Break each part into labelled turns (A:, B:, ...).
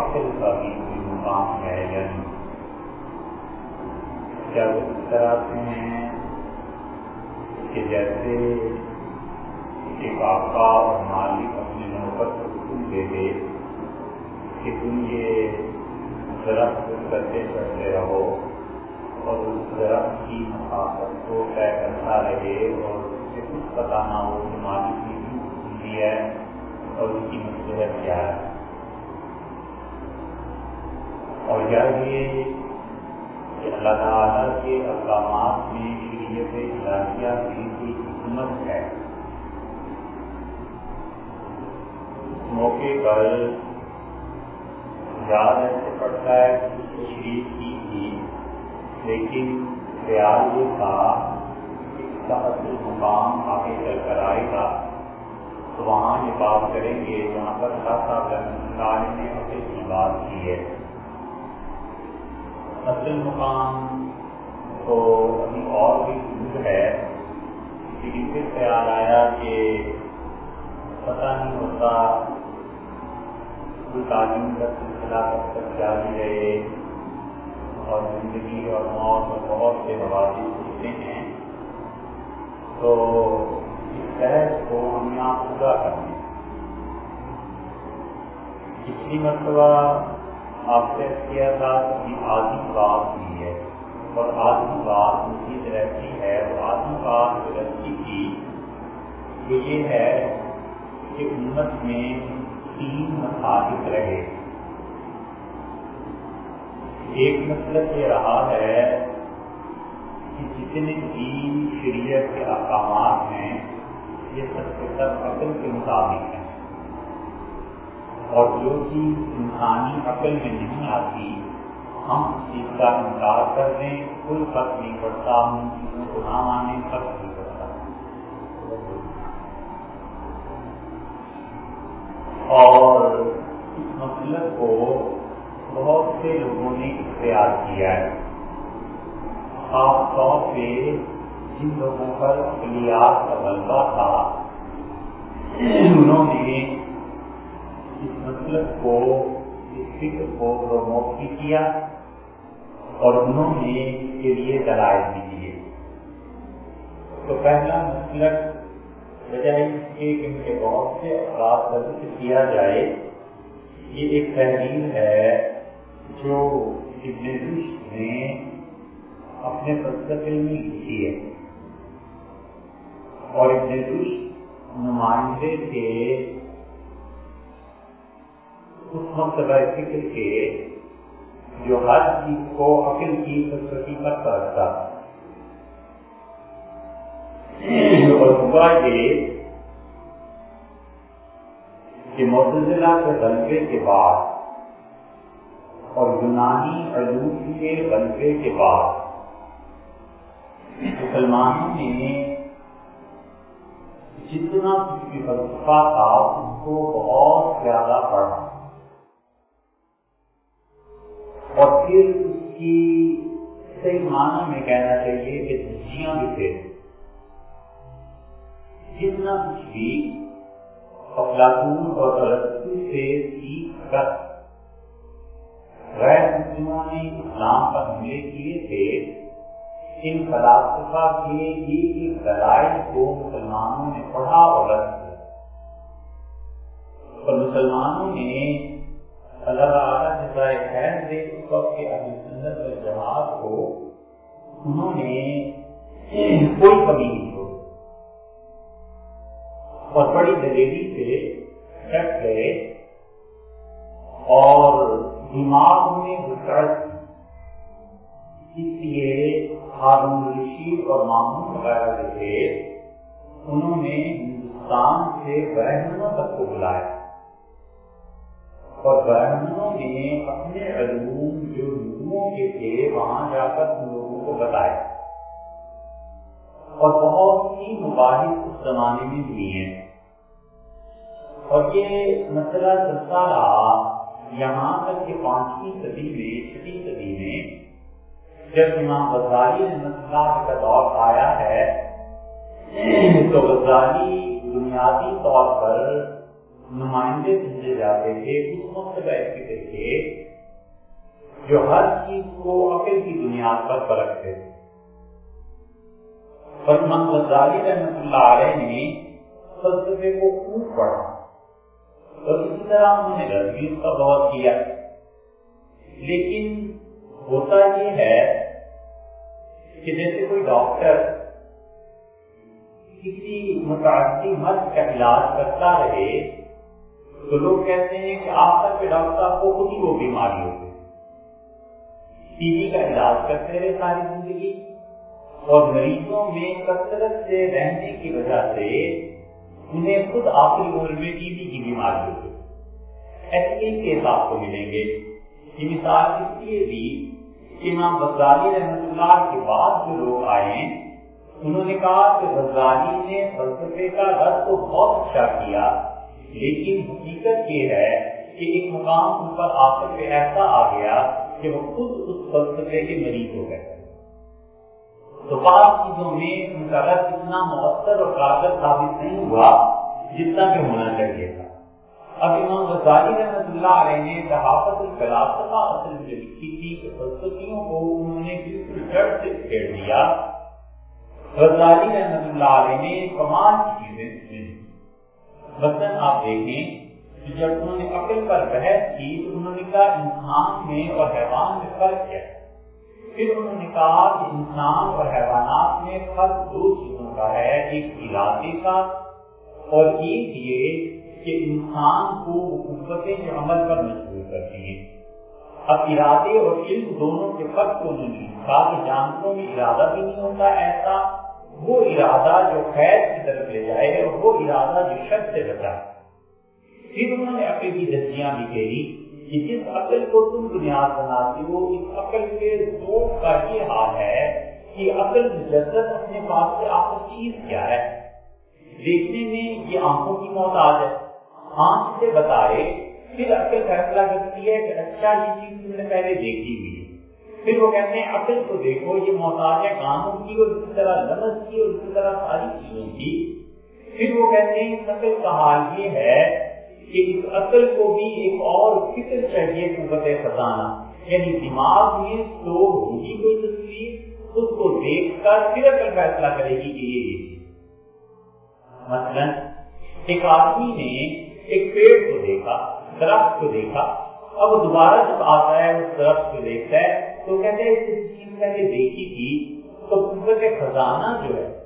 A: عقل کا بھی کوئی مقام ہے یعنی جب اس طرح سے ہیں؟ کہ جیسے ایک آقا اور مالک اپنے نوکر کو حکم دے دے کہ تم یہ درخت کرتے چڑھتے رہو اور اس درخت کی مقاصد کو طے کرتا رہے اور اسے کچھ پتا نہ ہو کہ مالک نے کیوں حکم دیا ہے اور اس کی مصلحت کیا ہے۔ اور یہ کہ اللہ تعالیٰ کے اقدامات میں شریعت الہیہ کی کی حکمت ہے۔ اس موقع پر یاد ایسے پڑتا ہے کہ تشریف کی تھی، لیکن خیال یہ تھا کہ اس کا اصل مقام آگے چل کر آئے گا۔ تو وہاں یہ بات کریں گے جہاں پر خاصا نے اپنی بات کی ہے۔ اصل مقام تو ابھی اور بھی دور ہے لیکن پھر خیال آیا کہ پتہ نہیں ہوتا کوئی تعلیم کا سلسلہ کب تک جاری رہے اور زندگی اور موت اور بہت سے مواقع ہوتے ہیں۔ تو اس بحث کو ہم یہاں پورا کریں پچھلی مرتبہ آپ سے کیا تھا کہ آدھی بات بھی ہے اور آدھی بات مزید رہتی ہے اور آدھی بات جو رہتی تھی وہ یہ ہے کہ امت میں تین مساجد رہے۔ ایک مطلب یہ رہا ہے کہ جتنے بھی شریعت کے احکامات ہیں، یہ سب کے سب عقل کے مطابق ہیں۔ اور جو چیز انسانی عقل میں نہیں آتی، ہم اس کا انکار کر دیں، کوئی فرق نہیں پڑتا، ہم چیزوں کو نہ مانے فرق نہیں پڑتا۔ اور اس مطلب کو بہت سے لوگوں نے اختیار کیا ہے۔ خاص طور پہ جن لوگوں پر اقلیات کا غلبہ تھا، انہوں نے اس مطلب کو اس فکر کو پروموٹ بھی کیا اور انہوں نے اس کے لیے دلائل بھی دیے۔ تو پہلا مطلب بجائے اس کے کہ ان کے بہت سے افراد کا ذکر کیا جائے، یہ ایک تحریر ہے جو ابن نے اپنے فلسفے میں لکھی ہے۔ اور ابن رشد نمائندے کے اس مرتبہ فکر کے جو ہر چیز کو عقل کی فلسفی پر کرتا اور ہوا یہ کہ معتزلہ کے غلبے کے بعد اور یونانی علوم کے غلبے کے بعد مسلمانوں نے جتنا کچھ بھی فلسفہ تھا اس کو بہت زیادہ پڑھا۔ اور پھر اس کی صحیح معنی میں کہنا چاہیے کہ دھجیاں بھی تھے جتنا کچھ بھی افلاطون اور ترقی سے سیکھ کر غیر مسلموں نے اسلام پر حملے کیے تھے، ان فلاسفہ کے ایک دلائل کو مسلمانوں نے پڑھا اور رکھ اور مسلمانوں نے اللہ تعالیٰ جزائے خیر دے، اس وقت کے اہل سنت و جماعت کو انہوں نے کوئی کمی نہیں ہو اور بڑی دلیری سے ڈٹ گئے اور دماغ میں گسرت اس لیے ہارون رشید اور مامون وغیرہ جو تھے، انہوں نے ہندوستان سے برہمنوں تک کو بلایا۔ اور برہمنوں نے اپنے علوم جو لوگوں کے تھے، وہاں جا کر ان لوگوں کو بتایا۔ اور بہت سی مباحث اس زمانے میں ہوئی ہیں۔ اور یہ مسئلہ چلتا رہا۔ یہاں تک کہ پانچویں صدی میں، چھٹی صدی میں، جب امام غزالی رحمت اللہ کا دور آیا ہے، تو غزالی بنیادی طور پر نمائندے بھیجے جاتے تھے، اس مقصد فکر کے جو ہر چیز کو عقل کی بنیاد پر پرکھتے تھے اور امام غزالی رحمت اللہ علیہ نے فلسفے کو خوب پڑھا۔ اور اسی طرح انہوں نے رضویز کا بہت کیا۔ لیکن ہوتا یہ ہے کہ جیسے کوئی ڈاکٹر کسی متعدی مرض کا علاج کرتا رہے تو لوگ کہتے ہیں کہ آپ تک کے ڈاکٹر صاحب کو خود ہی وہ بیماری ہوگی ٹی وی کا علاج کرتے رہے ساری زندگی۔ اور مریضوں میں کثرت سے رہنے کی وجہ سے انہیں خود آخری عمر میں ٹی بی کی بیماری ہوگی ایسے کئی کیس آپ کو ملیں گے۔ یہ مثال اس لیے بھی امام غزالی رحمۃ اللہ کے بعد جو لوگ آئے ہیں، انہوں نے کہا کہ غزالی نے فلسفے کا رد تو بہت اچھا کیا۔ لیکن حقیقت یہ ہے کہ ایک مقام ان پر آ کر ایسا آ گیا کہ وہ خود اس فلسفے کے مریض ہو گئے۔ تو بعض چیزوں میں ان کا رد اتنا مؤثر اور کارگر ثابت نہیں ہوا جتنا کہ ہونا چاہیے تھا۔ اب امام غزالی رحمۃ اللہ علیہ نے صحافت الفلاسفہ اصل میں لکھی تھی کہ فلسفیوں کو انہوں نے بالکل جڑ سے پھیڑ دیا۔ غزالی رحمۃ اللہ علیہ نے کمال چیزیں مثلاً آپ دیکھیں کہ جب انہوں نے عقل پر بحث کی تو انہوں نے کہا انسان میں اور حیوان میں فرق کیا پھر انہوں نے کہا کہ انسان اور حیوانات میں فرق دو چیزوں کا ہے، ایک ارادے کا اور ایک یہ کہ انسان کو قوتیں جو عمل پر مجبور کرتی ہیں۔ اب ارادے اور علم دونوں کے فرق کو انہوں نے کہا کہ جانوروں میں ارادہ بھی نہیں ہوتا ایسا۔ وہ ارادہ جو خیر کی طرف لے جائے اور وہ ارادہ جو شک سے بچا پھر انہوں نے عقل کی دستیاں بھی کہی کہ جس عقل کو تم بنیاد بناتی ہو، اس عقل کے دو کا یہ حال ہے کہ عقل مجدد اپنے پاس سے آخر چیز کیا ہے۔ دیکھنے میں یہ آنکھوں کی محتاج ہے۔ ہاں، آنکھ سے بتائے پھر عقل فیصلہ کرتی ہے کہ اچھا یہ چیز تم نے پہلے دیکھی ہوئی پھر وہ کہتے ہیں، عقل کو دیکھو، یہ محتاج ہے کانوں کی اور اسی طرح لمس کی اور اسی طرح ساری چیزوں کی۔ پھر وہ کہتے ہیں اس عقل کا حال یہ ہے کہ اس عقل کو بھی ایک اور فکر چاہیے، قوت خزانہ۔ یعنی دماغ میں تو ہوگی کوئی تصویر، اس کو دیکھ کر پھر عقل فیصلہ کرے گی کہ یہ۔ مثلا، ایک آدمی نے ایک پیڑ کو دیکھا، درخت کو دیکھا، اب دوبارہ جب آتا ہے، اس درخت کو دیکھتا ہے تو کہتے ہیں اس چیز پہلے دیکھی تھی تو قوت خزانہ جو ہے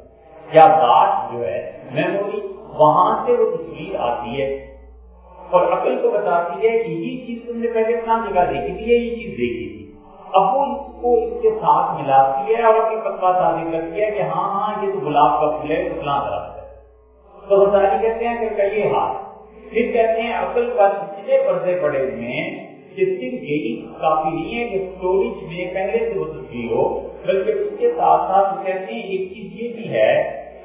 A: یا بات جو ہے میموری وہاں سے وہ تصویر آتی ہے۔ اور عقل کو بتاتی ہے کہ یہ چیز تم نے پہلے اپنا جگہ دیکھی تھی یا یہ چیز دیکھی تھی۔ اب وہ اس کو اس کے ساتھ ملاتی ہے اور اپنی پتہ شادی کرتی ہے کہ ہاں ہاں یہ تو گلاب کا پھول ہے تو فلاں درخت ہے۔ تو بتائی کہتے ہیں کہ یہ ہاتھ پھر کہتے ہیں عقل پر اتنے پردے پڑے ہوئے ہیں۔ کہ صرف یہی کافی نہیں ہے کہ اسٹوریج میں پہلے سے وہ تصویر ہو، بلکہ اس کے ساتھ ساتھ کہتے ہیں، ایک چیز یہ بھی ہے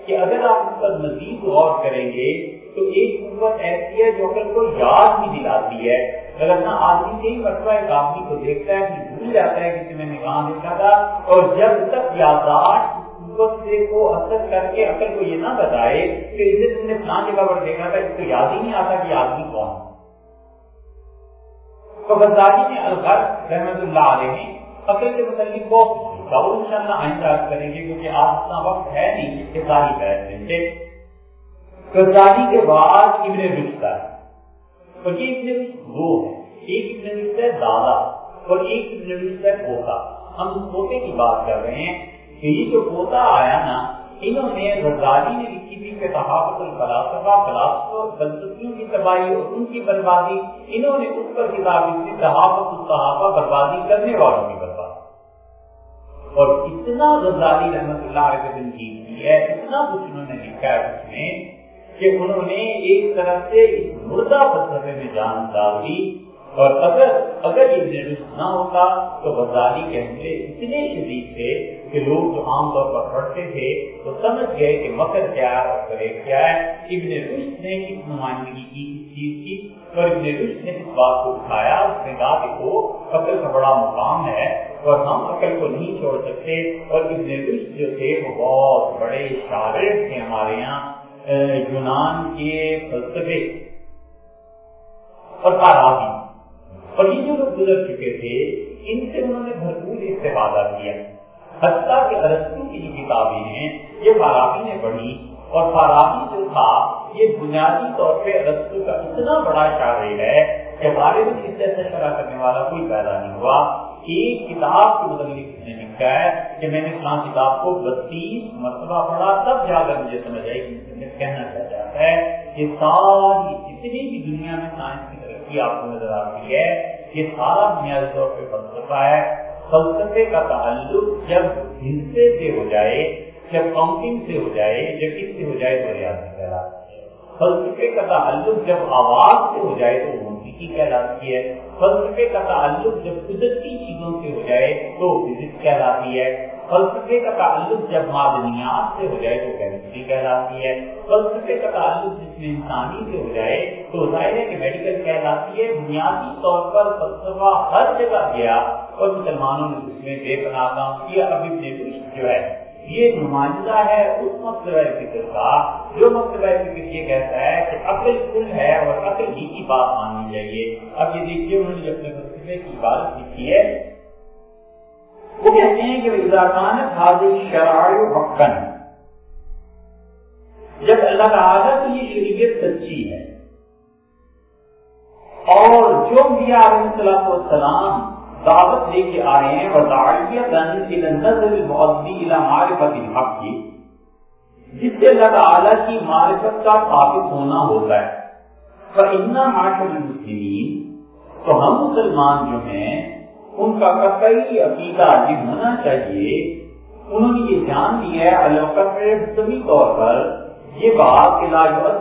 A: کہ اگر آپ اس پر مزید غور کریں گے، تو ایک قوت ایسی ہے جو عقل کو یاد بھی دلاتی ہے، اگر آدمی کئی مرتبہ ایک آدمی کو دیکھتا ہے، کہ بھول جاتا ہے کہ میں نے کہاں دیکھا تھا، اور جب تک یاداشت کو اثر کر کے عقل کو یہ نہ بتائے کہ اسے تم نے فلاں جگہ پر دیکھا تھا، اس کو یاد ہی نہیں آتا کہ آدمی کون تو غزالی نے الغر رحمت اللہ علیہ نے عقل کے متعلق بہت کچھ اور ان شاء اللہ آئندہ کریں گے کیونکہ آج اتنا وقت ہے نہیں کہ ساری بحث مل جائے غزالی کے بعد ابن رشتہ۔ ہے اور یہ ابن رشت دو ہے۔ ایک ابن رشتہ ہے دادا اور ایک ابن رشتہ ہے پوتا۔ ہم اس پوتے کی بات کر رہے ہیں کہ یہ جو پوتا آیا نا انہوں نے غزالی نے لکھی تھی کہ صحافت الفلاسفہ، فلاسفہ، فلسفیوں کی تباہی اور ان کی بربادی، انہوں نے اس پر کتاب لکھی، صحافت الصحافہ بربادی کرنے والوں کی بربادی۔ اور اتنا غزالی رحمت اللہ علیہ کے کی ہے، اتنا کچھ انہوں نے لکھا ہے اس میں کہ انہوں نے ایک طرح سے اس مردہ فلسفے میں جان ڈال دی۔ اور اگر اگر یہ رشت نہ ہوتا تو بزاری کے حملے اتنے شدید تھے کہ لوگ جو عام طور پر پڑھتے تھے تو سمجھ گئے کہ مکر کیا ہے اور کرے کیا ہے۔ ابن رشت نے اس نمائندگی کی اس چیز کی اور ابن رشت نے اس بات کو اٹھایا، اس نے کہا کہ وہ عقل کا بڑا مقام ہے اور ہم عقل کو نہیں چھوڑ سکتے اور ابن رشت جو تھے وہ بہت بڑے شاعر تھے ہمارے یہاں یونان کے فلسفے۔ اور فارابی اور یہ جو لوگ گزر چکے تھے، ان سے انہوں نے بھرپور استفادہ کیا۔ حتیٰ کہ ارستو کی جو کتابیں ہیں، یہ فارابی نے پڑھی اور فارابی جو تھا، یہ بنیادی طور پہ ارستو کا اتنا بڑا شاعر ہے کہ بارے میں اس جیسے شرح کرنے والا کوئی پیدا نہیں ہوا۔ ایک کتاب کے متعلق نے لکھا ہے کہ میں نے فلاں کتاب کو بتیس مرتبہ پڑھا، تب جا کر مجھے سمجھ آئی کہ کہنا کیا چاہتا ہے کہ ساری جتنی بھی دنیا میں سائنس کی ترقی آپ کو نظر آتی ہے، یہ سارا بنیادی طور پہ فلسفہ ہے۔ فلسفے کا تعلق جب ہندسے سے ہو جائے، جب کاؤنٹنگ سے ہو جائے، جب کس سے ہو جائے تو ریاضی کہلاتی ہے۔ فلسفے کا تعلق جب آواز سے ہو جائے تو موسیقی کہلاتی ہے۔ فلسفے کا تعلق جب قدرتی چیزوں سے ہو جائے تو فزکس کہلاتی ہے۔ فلسفے کا تعلق جب معدنیات سے ہو جائے تو کیمسٹری کہلاتی ہے۔ فلسفے کا تعلق جس میں انسانی سے ہو جائے تو ظاہر ہے کہ میڈیکل کہلاتی ہے۔ بنیادی طور پر فلسفہ ہر جگہ گیا اور مسلمانوں نے اس میں بے پناہ کام کیا۔ ابھی نے جو ہے، یہ نمائندہ ہے، اس مکتبہ فکر کا، جو مکتبہ فکر یہ کہتا ہے کہ عقل کل ہے اور عقل ہی کی بات ماننی چاہیے۔ اب یہ دیکھیے، انہوں نے اپنے فلسفے کی عبادت لکھی ہے وہ کہتے ہیں کہ اضافان حاضر شرائع حقن جب اللہ تعالیٰ کی یہ شریعت سچی ہے۔ اور جو بھی علیہ السلام دعوت لے کے آئے ہیں حق کی، جس سے اللہ تعالیٰ کی معرفت کا ثابت ہونا ہوتا ہے۔ تو ہم مسلمان جو ہیں ان کا قطعی عقیدہ یہ ہونا چاہیے۔ انہوں نے یہ جان دیا ہے اللہ مطلب طور پر یہ بات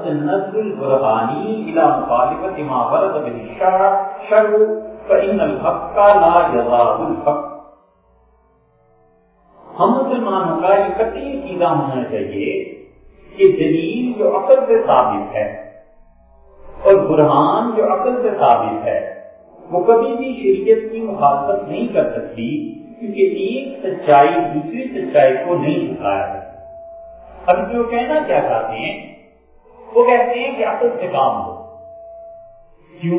A: نظر البرحانی الى مخالفت ما ورد به شرع، فإن الحق لا جزاء الحق۔ ہم مسلمانوں کا یہ قطعی عقیدہ ہونا چاہیے کہ دلیل جو عقل سے ثابت ہے اور برہان جو عقل سے ثابت ہے۔ وہ کبھی بھی شریعت کی مخالفت نہیں کر سکتی کیونکہ ایک سچائی دوسری سچائی کو نہیں جھکایا اب جو کہنا کیا چاہتے ہیں، وہ کہتے ہیں کہ عقل سے کام ہو۔ کیوں؟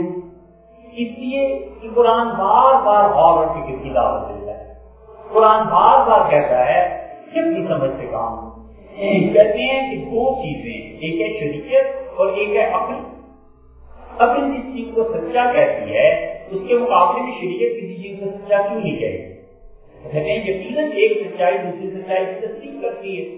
A: اس لیے کہ قرآن بار بار غور اور فکر کی دعوت دیتا ہے۔ قرآن بار بار کہتا ہے جب بھی سمجھ سے کام کہتے ہیں کہ دو چیزیں، ایک ہے شریعت اور ایک ہے عقل۔ عقل جس چیز کو سچا کہتی ہے اس کے مقابلے میں شریعت کسی چیز کو سچا کیوں نہیں کہتی؟ کہتے ہیں یقیناً ایک سچائی دوسری سچائی کی تصدیق کرتی ہے۔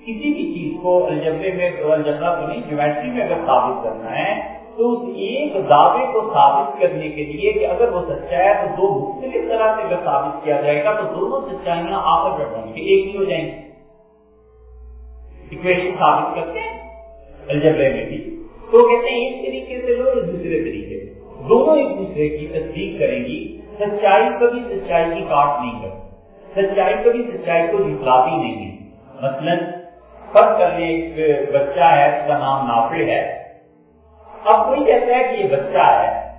A: کسی بھی چیز کو الجبے میں الجبرا تو نہیں، جیومیٹری میں اگر ثابت کرنا ہے، تو اس ایک دعوے کو ثابت کرنے کے لیے کہ اگر وہ سچا ہے، تو دو مختلف طرح سے اگر ثابت کیا جائے گا، تو دونوں سچائیاں آپس میں ہوں گی، ایک ہی ہو جائیں گی۔ اکویشن ثابت کرتے ہیں الجبرے میں بھی۔ تو کہتے ہیں ایک طریقے سے لو دوسرے طریقے دونوں ایک دوسرے کی تصدیق کریں گی، سچائی کبھی سچائی کی کاٹ نہیں کرتی، سچائی کبھی سچائی کو جھٹلاتی نہیں ہے۔ مثلاً فرض کر لیں ایک بچہ ہے، اس کا نام نافع ہے۔ اب کوئی کہتا ہے کہ یہ بچہ ہے،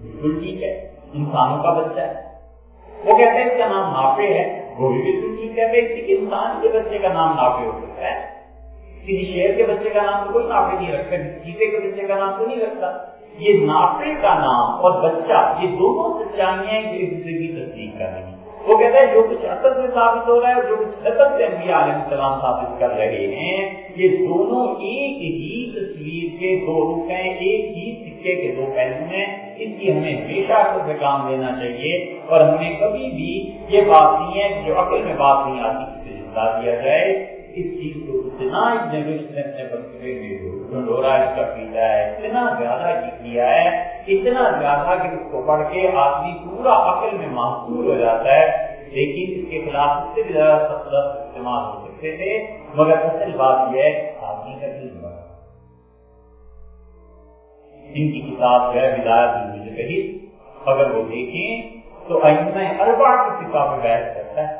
A: بالکل ٹھیک ہے، انسانوں کا بچہ ہے۔ وہ کہتے ہیں اس کا نام نافع ہے، وہ بھی بالکل ٹھیک ہے۔ انسان کے بچے کا نام نافع ہو سکتا ہے۔ کسی شیر کے بچے کا نام تو کوئی نافع نہیں رکھتا، کسی چیتے کے بچے کا نام تو نہیں رکھتا۔ یہ نافع کا نام اور بچہ، یہ دونوں سچائیاں ایک دوسرے کی تصدیق کر رہی ہیں۔ وہ کہتا ہے، جو کچھ اصل سے ثابت ہو رہا ہے، جو کچھ اصل سے انبیاء علیہ السلام ثابت کر رہے ہیں، یہ دونوں ایک ہی تصویر کے دو رخ ہیں، ایک ہی سکے کے دو پہلو ہیں۔ اس کی ہمیں ہمیشہ اصل سے کام لینا چاہیے اور ہمیں کبھی بھی یہ بات نہیں ہے جو عقل میں بات نہیں آتی، اسے جتا دیا جائے۔ اس چیز کو اتنا اپنے بچے ڈھنڈورا اس کا پیتا ہے، اتنا زیادہ یہ کیا ہے، اتنا زیادہ کہ اس کو پڑھ کے آدمی پورا عقل میں محصول ہو جاتا ہے۔ لیکن اس کے خلاف اس سے بھی زیادہ سب استعمال ہو سکتے تھے۔ مگر اصل بات یہ ہے، آدمی کا دل بڑا۔ ان کی کتاب جو ہے ولایت کہی۔ اگر وہ دیکھیں تو اربا کی صفا میں بحث کرتا ہے۔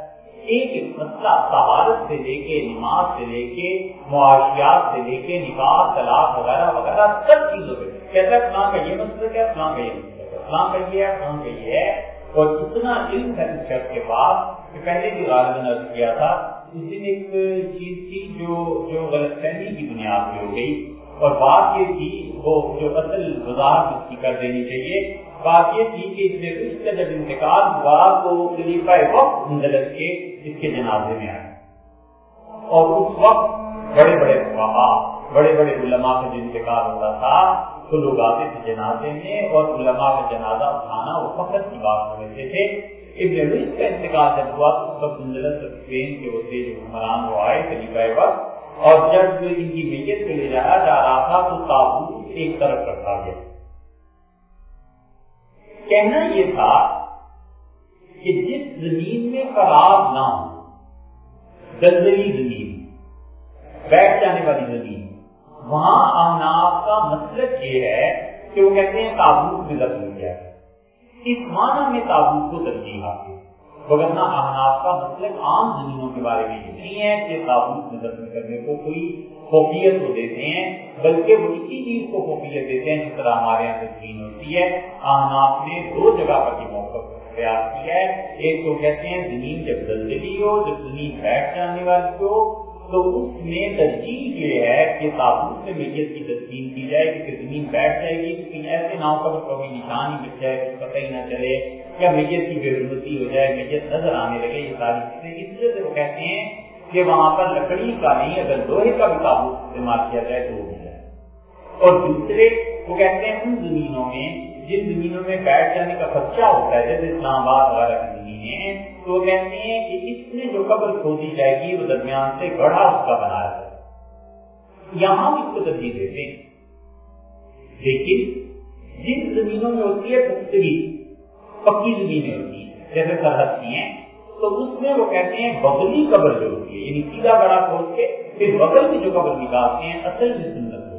A: ایک ایک مسئلہ سہارت سے لے کے نماز سے لے کے معاشیات سے لے کے نکاح، طلاق وغیرہ وغیرہ سب چیزوں پہ۔ کہتا ہے فلاں کا یہ مسئلہ کیا فلاں کا یہ مسئلہ فلاں کا یہ ہے، فلاں کا یہ ہے۔ اور اتنا علم ہے اس شخص کے پاس کہ پہلے بھی غالب نے کیا تھا، اس دن ایک چیز تھی جو جو غلط فہمی کی بنیاد پہ ہو گئی۔ اور بات یہ تھی، وہ جو اصل وضاحت اس کی کر دینی چاہیے۔ بات یہ تھی کہ اس نے اس کا جب انتقال ہوا تو خلیفہ وقت مندلت کے اس کے جنازے میں آئے۔ اور اس وقت بڑے بڑے بڑے بڑے علماء کا جو انتقال ہوتا تھا، تو لوگ آتے تھے جنازے میں اور علماء کا جنازہ اٹھانا وہ فخر کی بات سمجھتے تھے۔ ابن رویس کا انتقال جب ہوا تو اس وقت مندلت اسپین کے وہ تھے جو حکمران وہ آئے خلیفہ وقت۔ اور جب ان کی میت کو لے جایا جا رہا تھا تو تابوت ایک طرف رکھا گیا۔ کہنا یہ تھا کہ جس زمین میں خراب نہ ہو، دلدلی زمین، بیٹھ جانے والی زمین، وہاں احناف کا مطلب یہ ہے کہ وہ کہتے ہیں تابوت میں لفظ ہو گیا۔ اس معنی میں تابوت کو ترجیح حاصل وغیرہ احناف کا مطلب عام زمینوں کے بارے میں یہ نہیں ہے کہ تابوت میں کرنے کو کوئی خوفیت کو دیتے ہیں، بلکہ وہ اسی چیز کو خوفیت دیتے ہیں جس طرح ہمارے یہاں تدفین ہوتی ہے۔ احناف نے دو جگہ پر یہ موقع اختیار کیا ہے۔ ایک تو کہتے ہیں زمین جب دلدلی ہو جب زمین بیٹھ جانے والی ہو تو اس میں ترجیح یہ ہے کہ تابوت سے میت کی تدفین کی جائے کیونکہ زمین بیٹھ جائے گی۔ لیکن ایسے نہ ہو کر کوئی نشان ہی مل جائے، پتہ ہی نہ چلے۔ یا میت کی بے حرمتی ہو جائے میت نظر آنے لگے یہ ساری چیزیں۔ اس وجہ سے وہ کہتے ہیں کہ وہاں پر لکڑی کا نہیں، اگر لوہے کا بھی تابوت استعمال کیا جائے تو وہ بھی جائے۔ اور دوسرے، وہ کہتے ہیں ان زمینوں میں، جن زمینوں میں بیٹھ جانے کا خدشہ ہوتا ہے، جیسے اسلام آباد وغیرہ کی زمینیں تو وہ کہتے ہیں کہ اس میں جو قبر کھودی جائے گی، وہ درمیان سے گڑھا اس کا بنایا جائے یہاں اس کو ترجیح دیتے ہیں۔ لیکن جن زمینوں میں ہوتی ہے پختگی پکی زمینیں ہوتی ہیں جیسے سرحد کی ہیں، تو اس میں وہ کہتے ہیں بغلی قبر جو ہوتی ہے یعنی سیدھا گڑا کھود کے پھر بغل کی جو قبر نکالتے ہیں، اصل میں سنت ہوئی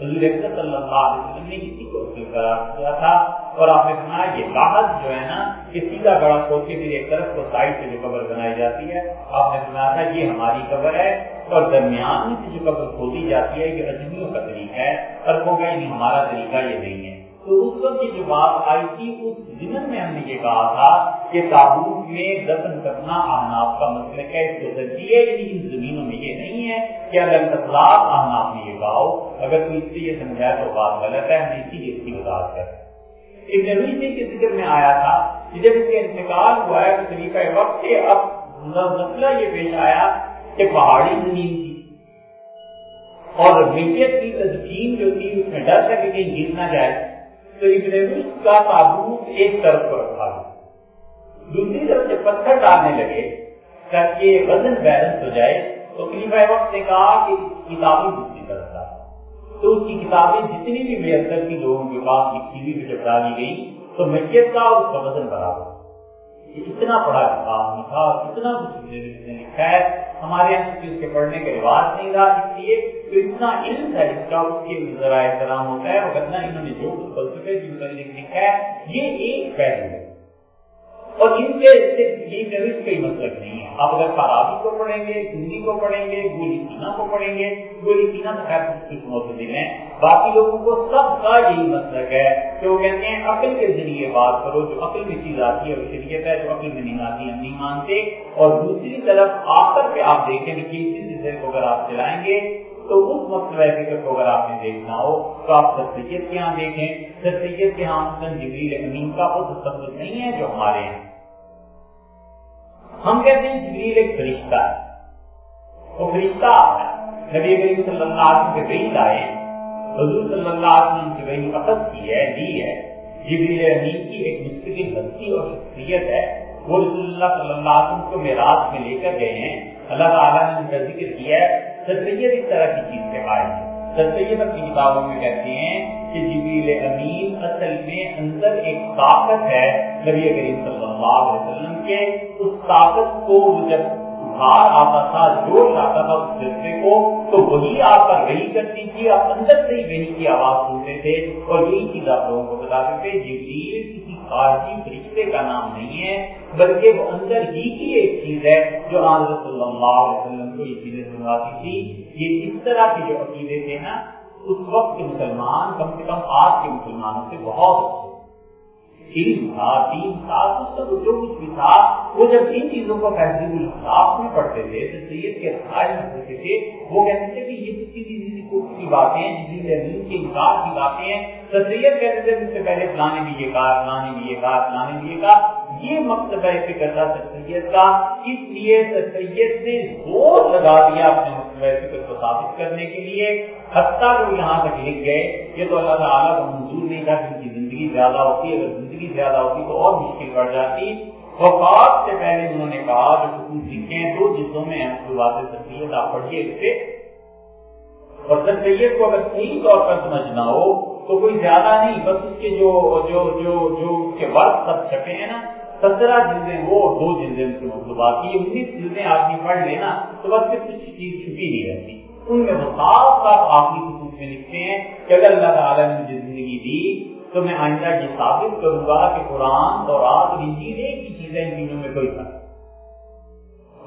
A: حضور اکثر صلی اللہ علیہ وسلم نے اسی کو اصل قرار کیا تھا، اور آپ نے سنا یہ لاحت جو ہے نا کہ سیدھا گڑا کھود کے پھر ایک طرف کو سائڈ سے جو قبر بنائی جاتی ہے۔ آپ نے سنا تھا، یہ ہماری قبر ہے، اور درمیان میں سے جو قبر کھودی جاتی ہے، یہ اجمیوں کا طریقہ ہے اربوں کا یعنی ہمارا طریقہ یہ نہیں ہے۔ تو اس وقت کی جو بات آئی تھی، اس ضمن میں ہم نے یہ کہا تھا کہ تابوت میں دفن کرنا احناف کا مسئلہ ہے۔ اس کو ترجیح ہے یعنی ان زمینوں میں یہ نہیں ہے کہ اگر اطلاق احناف نے یہ کہا ہو، اگر کوئی اس سے یہ سمجھایا تو بات غلط ہے، ہم اسی لیے اس کی وضاحت کر ابن روی کے ذکر میں آیا تھا کہ جب اس کا انتقال ہوا ہے تو طریقہ وقت سے، اب مسئلہ یہ پیش آیا کہ پہاڑی زمین تھی۔ اور میت کی تدفین جو تھی، اس میں ڈر تھا کہ کہیں گر نہ جائے۔ تو ابن رشد کا تابوت ایک طرف پر تھا دوسری طرف سے پتھر ڈالنے لگے تاکہ وزن بیلنس ہو جائے تو خلیفہ وقت نے کہا کہ کتابیں دوسری طرف تھا تو اس کی کتابیں جتنی بھی میسر کی لوگوں کے پاس لکھی ہوئی جب ڈالی گئی تو میت کا اس کا وزن برابر اتنا بڑا کام تھا، اتنا کچھ نے لکھا ہے۔ ہمارے یہاں اس کے پڑھنے کا رواج نہیں رہا، اس لیے تو اتنا علم ہے، جس کا اس کے ذرائع احترام ہوتا ہے اور اتنا انہوں نے جو کچھ فلسفے جن کا لکھا ہے، یہ ایک پہلو ہے۔ اور ان کے یہ کوئی مطلب نہیں ہے۔ آپ اگر فارابی کو پڑھیں گے ہندی کو پڑھیں گے، گولی سینا کو پڑھیں گے، گولی سینا تو خیر کچھ موجود ہیں باقی لوگوں کو سب کا یہی مسلک ہے کہ وہ کہتے ہیں، عقل کے ذریعے بات کرو، جو عقل میں چیز آتی ہے وہ شریعت ہے، جو عقل میں نہیں آتی، ہم نہیں مانتے۔ اور دوسری طرف آخر پہ آپ دیکھیں کہ کسی کو اگر آپ چلائیں گے تو اس مسئلہ فکر کو اگر آپ نے دیکھنا ہو تو آپ سید کے یہاں دیکھیں سید کے یہاں حسن جبریل امین کا وہ تصور نہیں ہے جو ہمارے ہیں۔ ہم کہتے ہیں جبریل ایک فرشتہ ہے۔ وہ فرشتہ ہے نبی کریم صلی اللہ علیہ وسلم کے وہی آئے۔ حضور صلی اللہ علیہ وسلم کی وہی عقد کی ہے، دی ہے۔ جبریل امین کی ایک مستقل ہستی اور شخصیت ہے۔ وہ رسول اللہ صلی اللہ علیہ وسلم کو میراث میں لے کر گئے ہیں۔ اللہ تعالیٰ نے ان کا ذکر کیا ہے۔ تصویر اس طرح کی چیز سے قائم ہے۔ اپنی کتابوں میں کہتے ہیں کہ جبریل امین اصل میں اندر ایک طاقت ہے نبی کریم صلی اللہ علیہ وسلم کے۔ اس طاقت کو جب بھار آتا تھا، جوش آتا تھا اس جذبے کو، تو وہی آپ پر وہی کرتی تھی، آپ اندر سے ہی وہی کی آواز سنتے تھے اور یہی چیز آپ لوگوں کو بتاتے تھے جبریل کسی خارجی فرشتے کا نام نہیں ہے، بلکہ وہ اندر ہی کی ایک چیز ہے جو حضرت صلی اللہ علیہ وسلم کو یہ چیزیں سنواتی تھی یہ اس طرح کے جو عقیدے تھے نا، اس وقت کے مسلمان کم سے کم آج کے مسلمانوں سے بہت علم تھا دین تھا تو جو کچھ بھی تھا، وہ جب ان چیزوں کو فیصلے الحساب میں پڑھتے تھے تو سید کے رائے میں پڑھتے تھے، وہ کہتے تھے کہ یہ کسی کسی کی باتیں جس زمین کے انکار کی باتیں ہیں تو سید کہتے تھے مجھ سے پہلے فلانے بھی یہ کہا فلانے بھی یہ کہا فلانے بھی یہ کہا۔ یہ مقصد ہے فکر تھا سید کا، اس لیے سید نے زور لگا دیا اپنے مقصد فکر کو ثابت کرنے کے لیے۔ حتیٰ جو یہاں تک لکھ گئے، یہ تو اللہ تعالیٰ کو منظور نہیں تھا کہ ان کی زندگی زیادہ ہوتی اگر زندگی زیادہ ہوتی تو اور مشکل پڑ جاتی۔ وفات سے پہلے انہوں نے کہا، جو حکومت لکھے ہیں، دو جسوں میں واضح تصویر آپ پڑھیے اس سے اور تصویر کو اگر صحیح طور پر سمجھنا ہو تو کوئی زیادہ نہیں، بس اس کے جو جو جو جو اس کے ورق سب چھپے ہیں نا سترہ جلدیں وہ اور دو جلدیں اس کے مطلوبات کی انیس جلدیں آدمی پڑھ لینا تو بس پھر کچھ چیز چھپی نہیں رہتی۔ ان میں وہ صاف صاف آخری خصوص میں لکھتے ہیں کہ اگر اللہ تعالیٰ نے مجھے زندگی دی تو میں آئندہ یہ ثابت کروں گا کہ قرآن اور رات انجیل ایک ہی چیزیں ان چیزوں میں کوئی فرق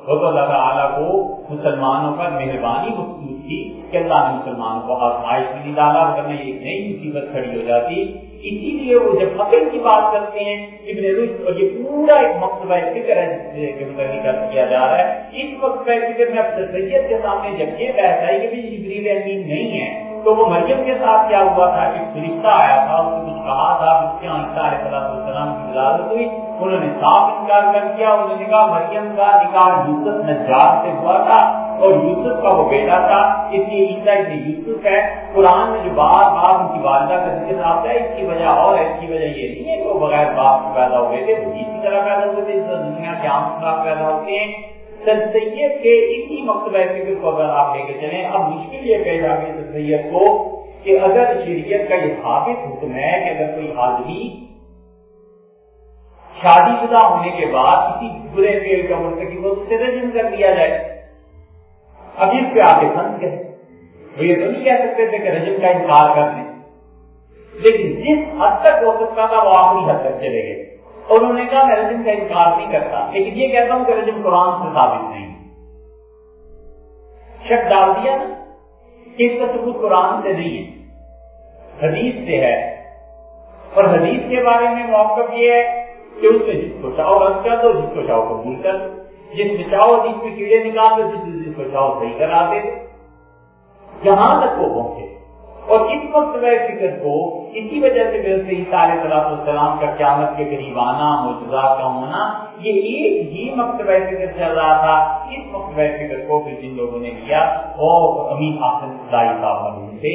A: وہ تو اللہ تعالیٰ کو مسلمانوں پر مہربانی مخصوص تھی کہ اللہ نے مسلمانوں کو آزمائش میں نہیں ڈالا کرنا ایک نئی مصیبت کھڑی ہو جاتی۔ اسی لیے وہ جب عقل کی بات کرتے ہیں، ابن رشد اور یہ پورا ایک مقصبہ فکر ہے جس کے متعلق کیا جا رہا ہے۔ اس مقصبہ فکر میں اب سید کے سامنے جب یہ بحث آئی کہ جبریل امین نہیں ہے تو وہ مریم کے ساتھ کیا ہوا تھا؟ کہ فرشتہ آیا تھا، اس نے کچھ کہا تھا اس کے عیسیٰ علیہ السلام کی اجازت ہوئی۔ انہوں نے صاف انکار کر دیا، انہوں نے کہا، مریم کا نکاح یوسف نجار سے ہوا تھا اور یوسف کا وہ بیٹا تھا۔ اس لیے عیسیٰ ابن یوسف ہے۔ قرآن میں جو بار بار ان کی والدہ کا ذکر آتا ہے، اس کی وجہ اور ہے، اس کی وجہ یہ نہیں ہے کہ وہ بغیر باپ کے پیدا ہوئے تھے، وہ جی اسی طرح پیدا ہوئے تھے اس طرح دنیا کے عام خلاف پیدا ہوتے ہیں۔ سید کے اسی مکتبہ فکر کو اگر آپ لے کے چلیں، اب مشکل یہ کہہ جا گئی سید کو کہ اگر شریعت کا یہ ثابت حکم ہے کہ اگر کوئی آدمی شادی شدہ ہونے کے بعد کسی برے فیل کا مرتکب ہو، اسے رجم کر دیا جائے۔ اب اس پہ آگے سمجھ گئے وہ یہ تو نہیں کہہ سکتے تھے کہ رجم کا انکار کر دیں۔ لیکن جس حد تک ہو سکتا تھا، وہ آخری حد تک چلے گئے۔ اور انہوں نے کہا میں رجم کا انکار نہیں کرتا، لیکن یہ کہتا ہوں کہ رجم قرآن سے ثابت نہیں۔ شک ڈال دیا نا، کہ اس کا ثبوت قرآن سے نہیں ہے۔ حدیث سے ہے۔ اور حدیث کے بارے میں موقف یہ ہے کہ اس میں جس کو چاہو رد کر دو، جس کو چاہو قبول کر جس میں چاہو حدیث میں کیڑے نکال دو، جس جس کو چاہو صحیح کرا دے جہاں تک وہ پہنچے۔ اور اس وقت میں فکر کو اسی وجہ سے میرے عیسیٰ علیہ صلاح السلام کا قیامت کے قریب آنا موجودہ کا ہونا، یہ ایک ہی مکتبہ فکر چل رہا تھا، اس مکتبہ فکر کو پھر جن لوگوں نے لیا وہ امین حاصل صاحب تھے۔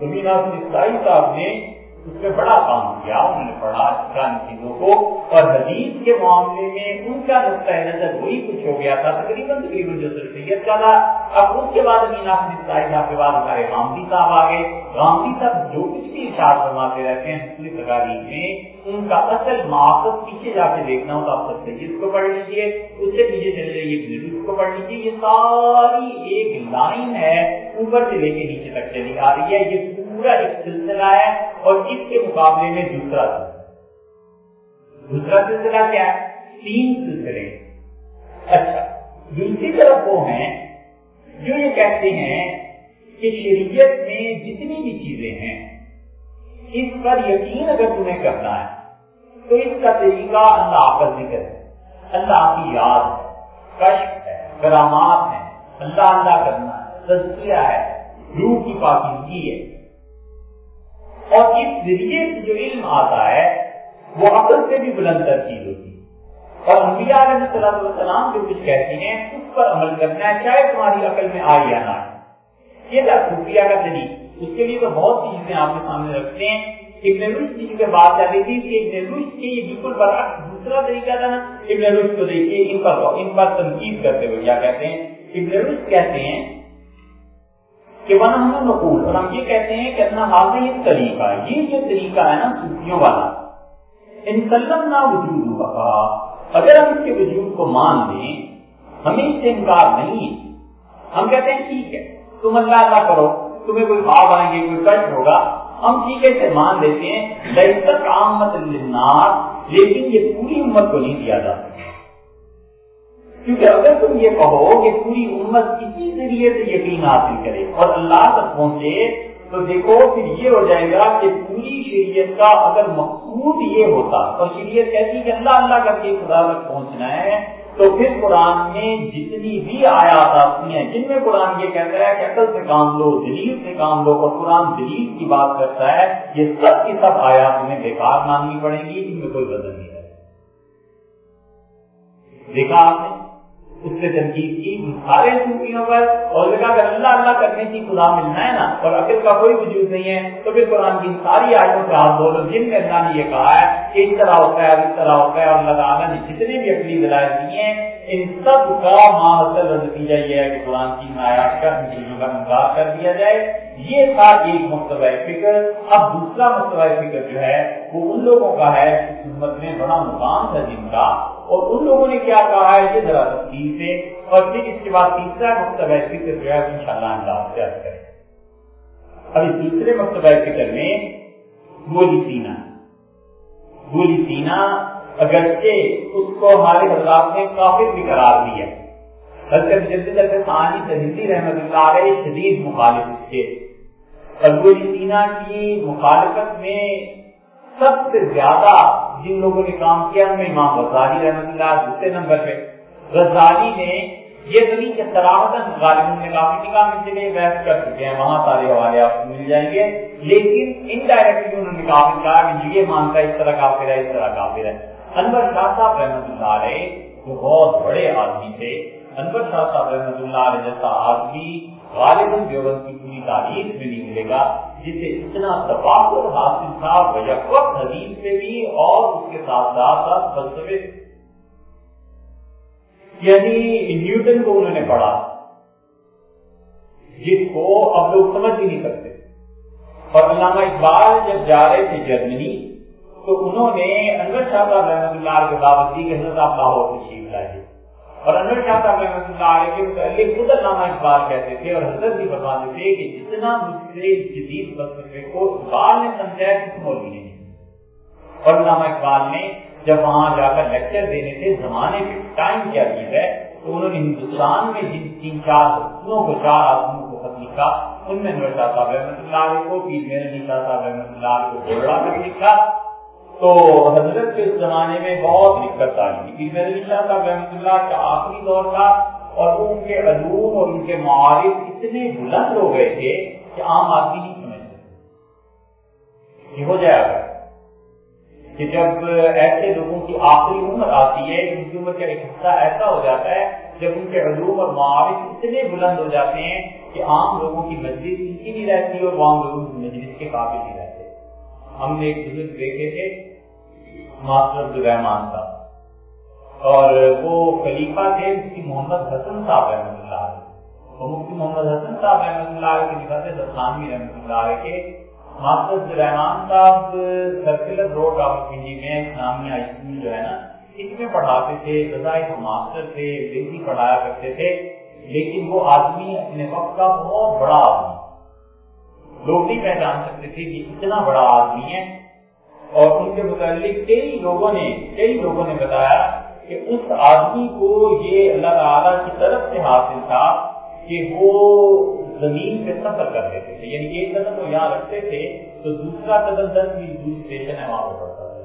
A: امین حاصل صاحب نے اس میں بڑا کام کیا، انہوں نے پڑھا ان چیزوں کو، اور حدیث کے معاملے میں ان کا نقطۂ نظر وہی کچھ ہو گیا تھا، تقریباً تقریباً جو سید کا تھا۔ اب اس کے بعد امین آفد صاحب کے بعد ہمارے غامدی صاحب آگے غامدی صاحب جو کچھ بھی اشار فرماتے رہتے ہیں پوری تقاریب میں، ان کا اصل مقصد پیچھے جا کے دیکھنا ہو تو آپ سب سید کو پڑھ لیجیے اس سے پیچھے چلے جائیے بزرگ کو پڑھ لیجیے یہ ساری ایک لائن ہے، اوپر سے لے کے نیچے تک چلی آ رہی ہے۔ یہ پورا ایک سلسلہ ہے اور اس کے مقابلے میں دوسرا دوسرا سلسلہ کیا ہے؟ تین سلسلے۔ اچھا دوسری طرف وہ ہیں جو یہ کہتے ہیں کہ شریعت میں جتنی بھی چیزیں ہیں، اس پر یقین اگر تمہیں کرنا ہے، تو اس کا طریقہ اللہ کا ذکر ہے۔ اللہ کی یاد ہے، کشف ہے، کرامات ہے اللہ اللہ کرنا ہے تجزیہ ہے، روح کی پاکیزگی ہے۔ اور اس ذریعے سے جو علم آتا ہے، وہ عقل سے بھی بلند تر چیز ہوتی ہے۔ اور انبیاء علیہ صلاح السلام جو کچھ کہتے ہیں، اس پر عمل کرنا ہے، چاہے تمہاری عقل میں آئے یا نہ آئے۔ یہ تھا خفیہ کا طریق اس کے لیے تو بہت سی چیزیں آپ کے سامنے رکھتے ہیں۔ ابن رشد جی کے بات چل رہی تھی کہ ابن رشد کے یہ بالکل برعکس دوسرا طریقہ تھا نا۔ ابن رشد کو دیکھیے، ان پر ان پر تنقید کرتے ہوئے کیا کہتے ہیں؟ ابن رشد کہتے ہیں کہ ون ہم نقول۔ اور ہم یہ کہتے ہیں کہ اپنا حاضر یہ طریقہ یہ جو طریقہ ہے نا، صوفیوں والا۔ ان سلم نہ وجود ہوا اگر ہم اس کے وجود کو مان لیں، ہمیں اس سے انکار نہیں ہم کہتے ہیں، ٹھیک ہے، تم اللہ اللہ کرو، تمہیں کوئی خواب آئیں گے، کوئی کشٹ ہوگا۔ ہم ٹھیک ہے، اسے مان لیتے ہیں۔ لیکن یہ پوری امت کو نہیں دیا جا سکتا۔ کیونکہ اگر تم یہ کہو کہ پوری امت کسی ذریعے سے یقین حاصل کرے اور اللہ تک پہنچے، تو دیکھو پھر یہ ہو جائے گا کہ پوری شریعت کا اگر مقصود یہ ہوتا اور شریعت کہتی کہ اللہ اللہ کر کے خدا تک پہنچنا ہے، تو پھر قرآن میں جتنی بھی آیات آتی ہیں، جن میں قرآن یہ کہتا ہے کہ عقل سے کام لو، دلیل سے کام لو اور قرآن دلیل کی بات کرتا ہے، یہ سب کی سب آیات میں بیکار ماننی پڑے گی، ان میں کوئی بدل نہیں ہے دیکھا آپ نے اس سے تنقید کی سارے صوفیوں پر اور لگا اگر اللہ اللہ کرنے کی خدا ملنا ہے نا۔ اور عقل کا کوئی وجود نہیں ہے، تو پھر قرآن کی ساری آیتوں سے آپ بولو، جن میں اللہ نے یہ کہا ہے کہ اس طرح ہوتا ہے اور اس طرح ہوتا ہے اور اللہ تعالیٰ نے جتنے بھی عقلی دلائل دیے ہیں، ان سب کا ماحصل نتیجہ یہ ہے کہ قرآن کی نایات کا چیزوں کا انکار کر دیا جائے۔ یہ تھا ایک مکتبہ فکر۔ اب دوسرا مکتبہ فکر جو ہے، وہ ان لوگوں کا ہے اس امت میں بڑا مقام تھا، جن کا اور ان لوگوں نے کیا کہا ہے یہ ذرا تفصیل سے اور پھر اس کے بعد تیسرا مکتبہ فکر جو ہے ان شاء اللہ انداز سے کریں اب اس دوسرے مکتبہ فکر میں گولی سینا۔ گولی سینا اگرچہ اس کو ہمارے حضرات نے کافر بھی قرار دیا حضرت مجدد ثانی تہذی رحمت اللہ علیہ شدید مخالف تھے گولی سینا کی مخالفت میں سب سے زیادہ جن لوگوں نے کام کیا، ان میں امام غزالی رحمت اللہ دوسرے نمبر پہ غزالی نے یہ تو نہیں کہ سراہتن غالب نے کافی نکاح میں چلے بحث کر چکے ہیں۔ وہاں سارے حوالے آپ کو مل جائیں گے۔ لیکن انڈائریکٹلی انہوں نے کافی کہا کہ یہ مانتا ہے، اس طرح کافر ہے اس طرح کافر ہے انور شاہ صاحب رحمت اللہ علیہ جو بہت بڑے آدمی تھے۔ انور شاہ صاحب رحمت اللہ علیہ جیسا آدمی غالب دیوبند کی تاریخ میں نہیں ملے گا، جسے اتنا تفاقر حاصل تھا وقت حدیث سے بھی اور اس کے ساتھ ساتھ فلسفے یعنی نیوٹن کو انہوں نے پڑھا، جس کو اب لوگ سمجھ ہی نہیں سکتے۔ اور علامہ اقبال جب جا رہے تھے جرمنی، تو انہوں نے انور شاہ صاحب رحمۃ اللہ کے دعوت دی کہ حضرت آپ لاہور تشریف لائیے اور انور شاہ صاحب رحمۃ اللہ علیہ کے متعلق خود علامہ اقبال کہتے تھے اور حضرت بھی فرماتے تھے کہ جتنا مجھ سے جدید فلسفے کو اقبال نے سمجھایا کس مولوی نے اور علامہ اقبال نے جب وہاں جا کر لیکچر دینے تھے زمانے کے ٹائم کیا چیز ہے، تو انہوں نے ہندوستان میں جن تین چار حسنوں کو، چار آدمیوں کو خط لکھا ان میں نور شاہ صاحب رحمۃ اللہ علیہ کو، پیر میرے علی شاہ صاحب رحمۃ اللہ علیہ کو جوڑا کر لکھا تو حضرت کے زمانے میں بہت دقت آ گئی شاہ صاحب رحمۃ اللہ کا آخری دور تھا اور ان کے علوم اور ان کے معارف اتنے بلند ہو گئے تھے کہ عام آدمی نہیں سمجھ سکتے۔ یہ ہو جائے گا کہ جب ایسے لوگوں کی آخری عمر آتی ہے، ان کی عمر کا ایک حصہ ایسا ہو جاتا ہے، جب ان کے علوم اور معارف اتنے بلند ہو جاتے ہیں کہ عام لوگوں کی مجلس ان کی نہیں رہتی اور عام لوگوں کی مجلس کے قابل نہیں رہتے ہم نے ایک بزرگ دیکھے تھے، ماسٹر عبدالرحمان صاحب اور وہ خلیفہ تھے مفتی محمد حسن صاحب رحمۃ اللہ علیہ۔ وہ مفتی محمد حسن صاحب رحمۃ اللہ علیہ کے لکھا تھے دستانوی رحمۃ اللہ علیہ کے۔ ماسٹر رحمان صاحب سرکولر روڈ آف پنجی میں اسلامی ہائی اسکول جو ہے نا، اس میں پڑھاتے تھے بظاہر ماسٹر تھے انگریزی پڑھایا کرتے تھے۔ لیکن وہ آدمی اپنے وقت کا بہت بڑا آدمی لوگ نہیں پہچان سکتے تھے کہ اتنا بڑا آدمی ہے۔ اور ان کے متعلق کئی لوگوں نے، کئی لوگوں نے بتایا کہ اس آدمی کو یہ اللہ تعالیٰ کی طرف سے حاصل تھا کہ وہ زمین پہ سفر کر لیتے تھے۔ یعنی ایک قدم وہ یہاں رکھتے تھے تو دوسرا قدم دس میل دور اسٹیشن ہے وہاں پڑتا تھا۔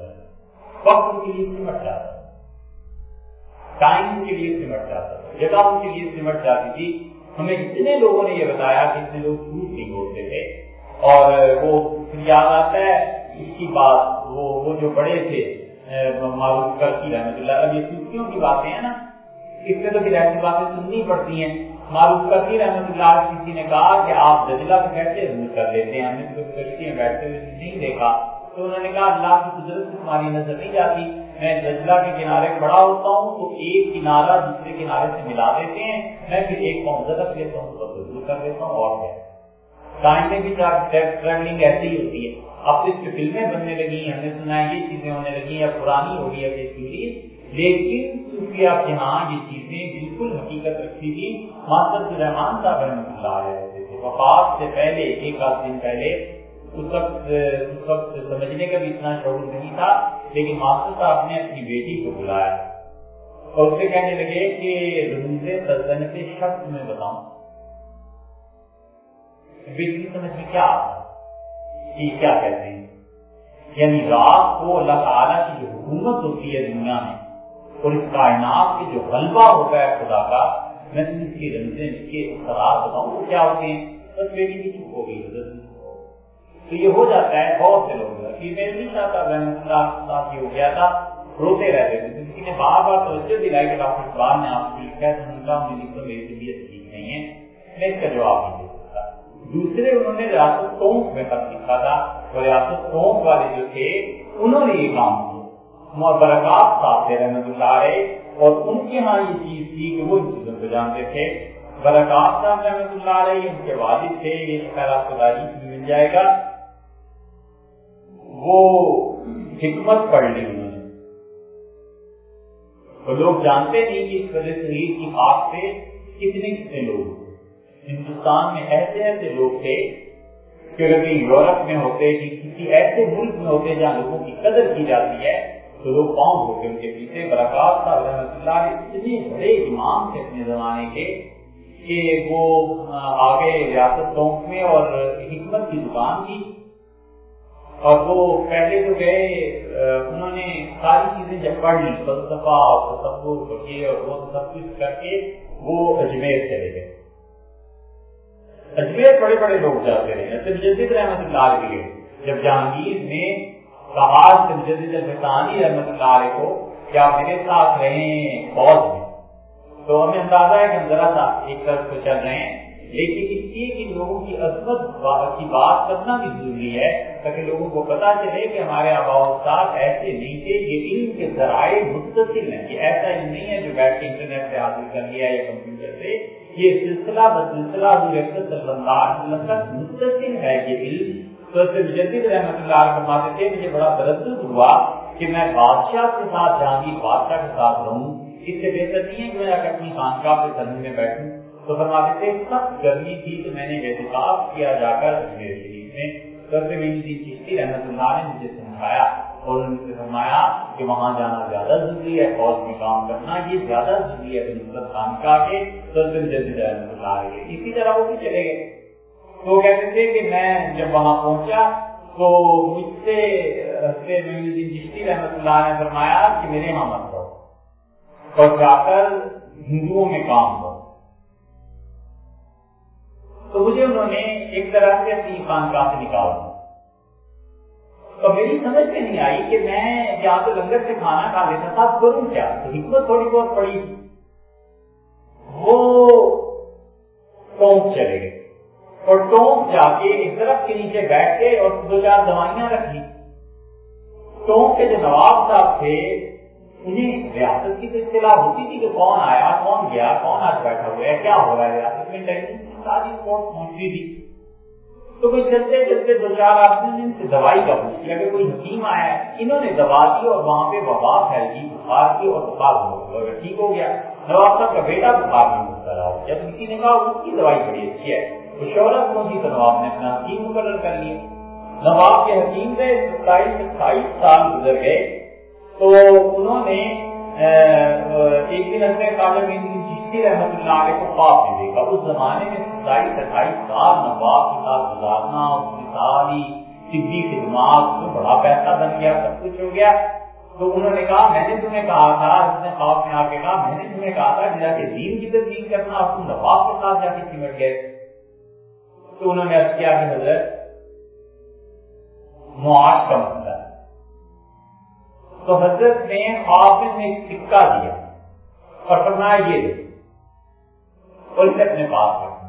A: وقت کے لیے سمٹ جاتا ٹائم کے لیے سمٹ جاتا تھا۔ جگہ ان کے لیے سمٹ جاتی تھی۔ ہمیں اتنے لوگوں نے یہ بتایا کہ اتنے لوگ جھوٹ نہیں بولتے تھے۔ اور وہ یاد آتا ہے، اس کی بات، وہ وہ جو بڑے تھے معروف کرتی رحمت اللہ اب یہ سوکھیوں کی باتیں ہیں نا؟ اس میں تو پھر ایسی باتیں سننی پڑتی ہیں۔ معروف کرتی رحمت اللہ کسی نے کہا کہ آپ دجلہ کو کیسے دور کر لیتے ہیں، ہم نے تو کشتی میں بیٹھتے ہوئے نہیں دیکھا۔ تو انہوں نے کہا، اللہ کی قدرت سے تمہاری نظر نہیں جاتی، میں دجلہ کے کنارے کھڑا ہوتا ہوں، تو ایک کنارہ دوسرے کنارے سے ملا دیتے ہیں۔ میں پھر ایک پاؤں رکھ لیتا ہوں تو دور کر دیتا ہوں، اور کیا۔ ٹائم میں بھی ٹریولنگ ایسی ہی ہوتی ہے۔ اب اس پہ فلمیں بننے لگی ہیں، ہم نے سنا ہے یہ چیزیں ہونے لگی یا پرانی ہو گئی اب یہ سیریز لیکن صوفیہ کے ہاں یہ چیزیں بالکل حقیقت رکھتی تھی ماسٹر رحمان صاحب رحمۃ اللہ علیہ وفات سے پہلے، ایک آدھ دن پہلے، اس وقت اس وقت سمجھنے کا بھی اتنا شعور نہیں تھا، لیکن ماسٹر صاحب نے اپنی بیٹی کو بلایا۔ اور اسے کہنے لگے کہ رموز سلطنت شخص میں بتاؤں۔ بیٹی سمجھ میں کیا آتا یہ کیا کہتے ہیں؟ یعنی رات کو اللہ تعالیٰ کی جو حکومت ہوتی ہے دنیا میں اور اس کائنات کے جو غلبہ ہوتا ہے خدا کا، میں تم اس کی رمزیں اس کے اثرات بتاؤں وہ کیا ہوتے ہیں؟ بس بیٹی بھی چپ ہو گئی تو یہ ہو جاتا ہے، بہت سے لوگ کہ میں نہیں چاہتا رحمت اللہ صاحب یہ ہو گیا تھا، روتے رہتے تھے۔ کسی نے بار بار توجہ دلائی کہ ڈاکٹر اقبال نے آپ کو لکھا ہے تو ان کا میری طبیعت ٹھیک نہیں ہے۔ میں اس کا جواب نہیں دے دوسرے انہوں نے ریاست ٹونک میں خط لکھا تھا اور ریاست ٹونک والے جو تھے، انہوں نے یہ کام کیا۔ برکات صاحب تھے، رحمت اللہ علیہ، اور ان کے یہاں یہ چیز تھی کہ وہ ان چیزوں کو جانتے تھے۔ برکات صاحب، رحمت اللہ علیہ، ان کے والد تھے، یہ خیر آپ کو تاریخ میں مل جائے گا۔ وہ حکمت پڑھ لی انہوں نے اور لوگ جانتے نہیں کہ اس وجہ سے کی خاص سے کتنے کتنے لوگ ہندوستان میں ایسے ایسے لوگ تھے کہ اگر یورپ میں ہوتے کہ کسی ایسے ملک میں ہوتے جہاں لوگوں کی قدر کی جاتی ہے، تو لوگ پاؤں ہوتے ان کے پیچھے برکات صاحب رحمۃ اللہ اتنے بڑے امام تھے اپنے زمانے کے کہ وہ آگے ریاست ٹونک میں اور حکمت کی دکان کی۔ اور وہ پہلے تو گئے انہوں نے ساری چیزیں جب پڑھ لی، فلسفہ اور تصور اور وہ سب کچھ کر کے وہ اجمیر چلے گئے۔ اجمیر بڑے بڑے لوگ جاتے رہے جیسے مجدد رحمت اللہ علیہ، جب جہانگیر نے کہا سے مجدد الفسانی رحمت اللہ علیہ کو کہ آپ میرے ساتھ رہیں فوج میں تو ہمیں اندازہ ہے کہ ہم ذرا سا ایک طرف سے چل رہے ہیں، لیکن اس لیے کہ لوگوں کی عظمت کی بات کرنا بھی ضروری ہے تاکہ لوگوں کو پتا چلے کہ ہمارے آبا استاد ایسے نہیں تھے یہ علم کے ذرائع متصل ہیں یہ ایسا علم نہیں ہے جو بیٹھ کے انٹرنیٹ سے حاصل کر لیا یا کمپیوٹر سے یہ سلسلہ بسلسلہ صلی اللہ علیہ وسلم تک متصل ہے یہ علم۔ تو مجدد رحمت اللہ علیہ فرماتے تھے مجھے بڑا تردد ہوا کہ میں بادشاہ کے ساتھ جہاں جہانگیر بادشاہ کے ساتھ رہوں، اس سے بہتر نہیں ہے کہ میں اپنی خانقاہ کے سنگ میں بیٹھوں۔ تو فرماتے تھے، سخت گرمی تھی تو میں نے احتساب کیا جا کر اجمیر شریف میں سرد میری چشتی رحمت اللہ نے مجھے سمجھایا۔ اور ان سے فرمایا کہ وہاں جانا زیادہ ضروری ہے، فوج میں کام کرنا یہ زیادہ ضروری ہے بنسبت مطلب خانقاہ کے سرد مجدد رحمت اللہ علیہ اسی طرح وہ بھی چلے گئے۔ تو کہتے تھے کہ میں جب وہاں پہنچا تو مجھ سے رستے میں چشتی رحمت اللہ نے فرمایا کہ میرے یہاں مت رہو اور جا کر ہندوؤں میں کام کرو۔ تو مجھے انہوں نے ایک طرح سے اپنی خانقاہ سے نکالا۔ تو میری سمجھ میں نہیں آئی کہ میں یہاں تو لنگر سے کھانا کھا لیتا تھا کروں کیا؟ حکمت تھوڑی بہت پڑی۔ وہ ٹونک چلے گئے۔ اور ٹونک جا کے ایک درخت کے نیچے بیٹھ کے اور دو چار دوائیاں رکھی ٹونک کے جو نواب صاحب تھے، انہیں ریاست کی تو اطلاع ہوتی تھی کہ کون آیا، کون گیا، کون آج بیٹھا ہوا ہے، کیا ہو رہا ہے۔ ریاست میں ساری رپورٹ پہنچی تھی۔ تو کوئی چلتے چلتے دو چار آدمی نے ان سے دوائی کا پوچھ لیا کہ کوئی حکیم آیا، انہوں نے دوا دی اور وہاں پہ وبا پھیل گئی، بخار کی اور بخار ہو ٹھیک ہو گیا، نواب صاحب کا بیٹا بخار میں مبتلا ہو جب کسی نے کہا، اس کی دوائی بڑی اچھی ہے، تو شہرت پہنچی تو نواب نے اپنا حکیم مقرر کر لیا۔ نواب کے حکیم سے ستائیس، اٹھائیس سال گزر گئے۔ تو انہوں نے ایک دن اپنے کالم چشتی رحمت اللہ علیہ کو خواب میں دیکھا۔ اس زمانے میں ستائیس اٹھائیس سال نواب کے ساتھ گزارنا، اس کی ساری طبی خدمات میں بڑا پیسہ بن گیا، سب کچھ ہو گیا۔ تو انہوں نے کہا، میں نے تمہیں کہا تھا، اس نے خواب میں آ کے کہا، میں نے تمہیں کہا تھا جا کے دین کی تبدیل کرنا اور تم نواب کے ساتھ جا کے سمٹ گئے۔ تو انہوں نے کیا کہ حضرت، معاش کا مسئلہ۔ تو حضرت نے خواب میں ایک سکہ دیا۔ اور فرمایا یہ دے اور اسے اپنے پاس رکھنا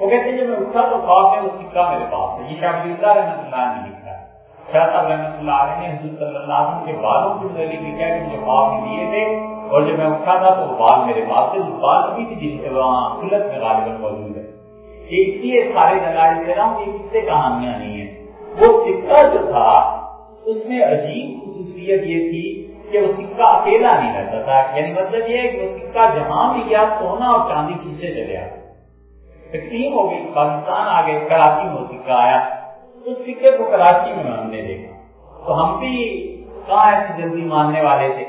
A: وہ کہتے ہیں جب میں اٹھا تو خواب میں وہ سکہ میرے پاس ہے۔ یہ شاہ اللہ رحمۃ اللہ نے لکھا ہے۔ شاہ صاحب رحمۃ اللہ علیہ نے حضرت صلی اللہ علیہ وسلم کے بالوں کے متعلق لکھا ہے کہ مجھے خواب میں دیے تھے اور جب میں اٹھا تھا تو وہ بال میرے پاس تھے۔ جو بال ابھی بھی جن سے وہاں کھلت میں غالباً موجود ہے۔ یہ اس لیے سارے دلائل دے رہا ہوں کہ کس سے کہانیاں نہیں ہیں۔ وہ سکہ جو تھا، اس میں عجیب خصوصیت یہ تھی کہ وہ سکہ اکیلا نہیں رہتا تھا۔ یعنی مطلب یہ ہے کہ وہ سکہ جہاں بھی گیا، سونا اور چاندی کھینچے چلے آتے تقسیم ہو گئی، پاکستان آ گئے کراچی میں وہ سکہ آیا۔ اس فکر کو کراچی میں ہم نے دیکھا تو ہم بھی کہاں ایسی جلدی ماننے والے تھے؟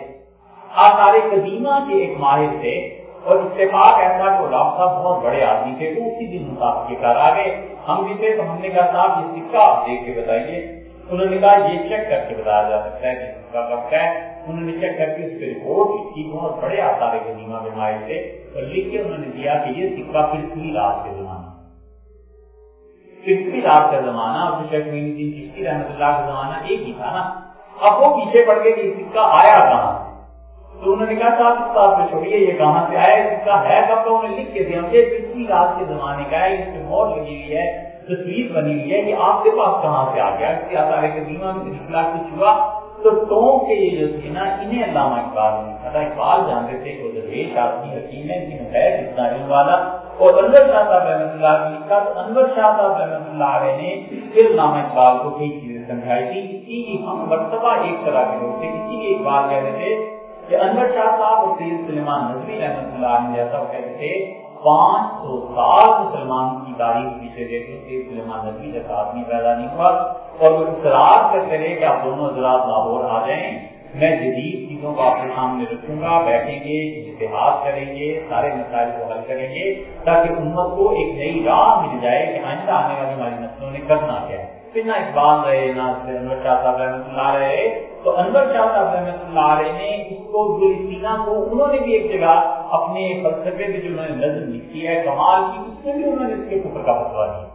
A: آثار قدیمہ کے ایک ماہر تھے اور اتفاق ایسا کہ ڈاکٹر صاحب بہت بڑے آدمی تھے، وہ اسی دن مسافر کے گھر آ گئے۔ ہم بھی تھے تو ہم نے کہا، صاحب، یہ سکہ آپ دیکھ کے بتائیے۔ انہوں نے کہا، یہ چیک کر کے بتایا جا سکتا ہے کہ سکہ کب ہے۔ انہوں نے چیک کر کے اس پہ رپورٹ لکھی بہت بڑے آثار قدیمہ کے ماہر تھے اور لکھ کے انہوں نے دیا کہ یہ سکہ پھر رات کے زمانے پھر رات کا زمانہ اور شیخ مین الدین چشتی جی، رحمت اللہ کا زمانہ ایک ہی تھا نا۔ اب وہ پیچھے پڑ گئے کہ سکہ آیا کہاں؟ تو انہوں نے کہا صاحب، اس بات میں چھوڑیے، یہ کہاں سے آیا؟ اس کا ہے کب تو انہوں نے لکھ کے دیا۔ مجھے پچھلی رات کے زمانے کا ہے، اس میں مور لگی ہوئی ہے، تصویر بنی ہوئی ہے کہ آپ کے پاس کہاں سے آ گیا؟ اس کے آثار قدیمہ میں اطلاع کچھ ہوا۔ تو ٹون کے یہ جو تھے نا، انہیں علامہ اقبال نے کہا اقبال جانتے تھے کہ وہ درویش آدمی حکیم ہے جن ہے اتنا علم والا۔ اور انور شاہ صاحب رحمۃ اللہ نے لکھا تو انور شاہ صاحب رحمۃ اللہ علیہ نے پھر علامہ اقبال کو کئی چیزیں سمجھائی تھی۔ اسی لیے ہم مرتبہ ایک طرح کے لوگ تھے۔ اسی لیے اقبال کہتے تھے کہ انور شاہ صاحب اور سید سلیمان نظری رحمۃ اللہ علیہ جیسا کہتے تھے، پانچ سو سال مسلمان کی تاریخ پیچھے دیکھیں سید سلیمان نظری جیسا آدمی پیدا نہیں ہوا۔ اور وہ اقرار کرتے رہے کہ آپ دونوں حضرات لاہور آ جائیں، میں جدید چیزوں کو آپ کے سامنے رکھوں گا، بیٹھیں گے اتحاد کریں گے، سارے مسائل کو حل کریں گے، تاکہ امت کو ایک نئی راہ مل جائے کہ آئندہ آنے والی ہماری نسلوں نے کرنا کیا ہے۔ پھر نہ اقبال رہے، نہ انور شاہ صاحب رحمۃ اللہ رہے تو انور شاہ صاحب رحمۃ اللہ علیہ نے اس کو جو سینا کو، انہوں نے بھی ایک جگہ اپنے فلسفے میں جو انہوں نے نظر لکھی ہے، کمال کی، اس میں بھی انہوں نے اس کے اوپر کا فتوا دیا۔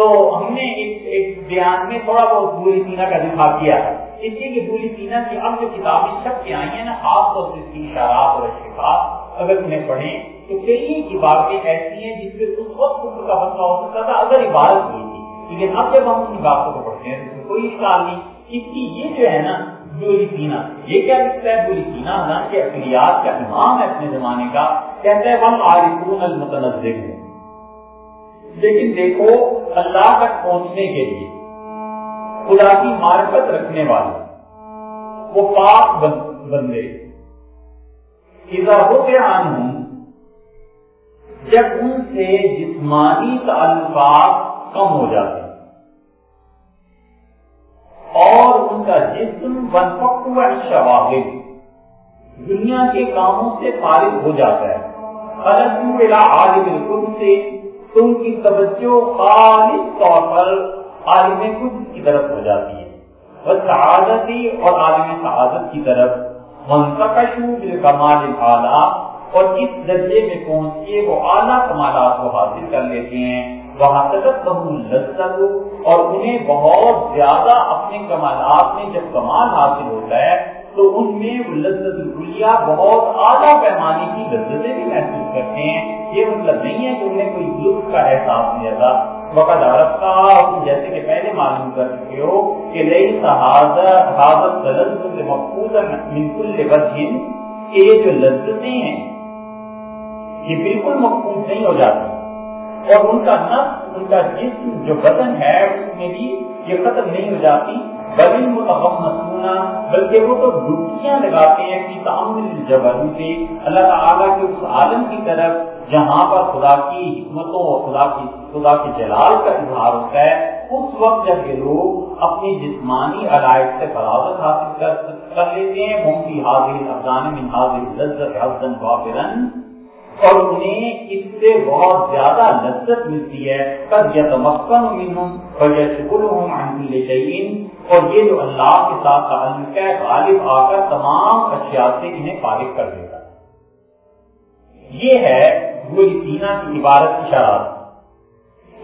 A: تو ہم نے ایک ایک بیان میں تھوڑا بہت بولی سینا کا دفاع کیا۔ ہے اس لیے کہ بولی سینا کی اب جو کتابیں چھپ کے آئی ہیں نا خاص طور سے اس کی اشارات اور اشفاق اگر انہیں پڑھیں تو کئی کی باتیں ایسی ہیں جس سے اس وقت کا فتوا ہو سکتا تھا، اگر عبادت ہوئی تھی۔ لیکن اب جب ہم ان باتوں کو پڑھتے ہیں تو کوئی اشکال نہیں۔ اس کی یہ جو ہے نا بولی سینا، یہ کیا لکھتا ہے؟ بولی سینا حالان کے اقلیات کا امام ہے اپنے زمانے کا، کہتا ہے ہم عارفون المتنزل ہیں لیکن دیکھو، اللہ تک پہنچنے کے لیے خدا کی معرفت رکھنے والے وہ پاک بندے عن ہوں جب ان سے جسمانی تعلقات کم ہو جاتے ہیں اور ان کا جسم بن پکوا شواہد دنیا کے کاموں سے فارغ ہو جاتا ہے۔ الگ عالم سے تو ان کی توجہ خالص طور پر عالم خود کی طرف ہو جاتی ہے۔ وہ شہادتی اور عالم شہادت کی طرف۔ کمال اعلیٰ اور اس درجے میں پہنچ کے وہ اعلیٰ کمالات کو حاصل کر لیتے ہیں۔ وہاں تک لذت اور انہیں بہت زیادہ اپنے کمالات میں جب کمال حاصل ہوتا ہے تو ان میں وہ لذت الیا بہت اعلیٰ پیمانے کی لذتیں بھی محسوس کرتے ہیں۔ یہ مطلب نہیں ہے کہ انہیں کوئی لطف کا احساس نہیں رہتا وقت عرب کا جیسے کہ پہلے معلوم کر چکے ہو کہ لئی حاضت سے مقبوض بالکل وجہ۔ کہ یہ جو لذتیں ہیں، یہ بالکل مقبوض نہیں ہو جاتی۔ اور ان کا نفس، ان کا جسم جو بدن ہے، اس میں بھی یہ ختم نہیں ہو جاتی۔ بلی بل مسونا بلکہ وہ تو ڈبکیاں لگاتے ہیں کہ تعمل جبرو سے اللہ تعالیٰ کے اس عالم کی طرف جہاں پر خدا کی حکمتوں اور خدا کی خدا کے جلال کا اظہار ہوتا ہے اس وقت جب یہ لوگ اپنی جسمانی علائق سے فراغت حاصل کر, لیتے ہیں ممکی حاضر افغان من حاضر لذت حسن وافرن اور انہیں اس سے بہت زیادہ لذت ملتی ہے۔ کب یا تمکن منہم فیشکلہم عن کل شیئن اور یہ جو اللہ کے ساتھ تعلق ہے، غالب آ کر تمام اشیاء سے انہیں فارغ کر دیتا ہے۔ یہ ہے گوئی سینا کی عبارت اشارات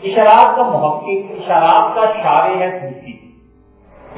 A: اشارات کا محقق اشارات کا شارع ہے سوسی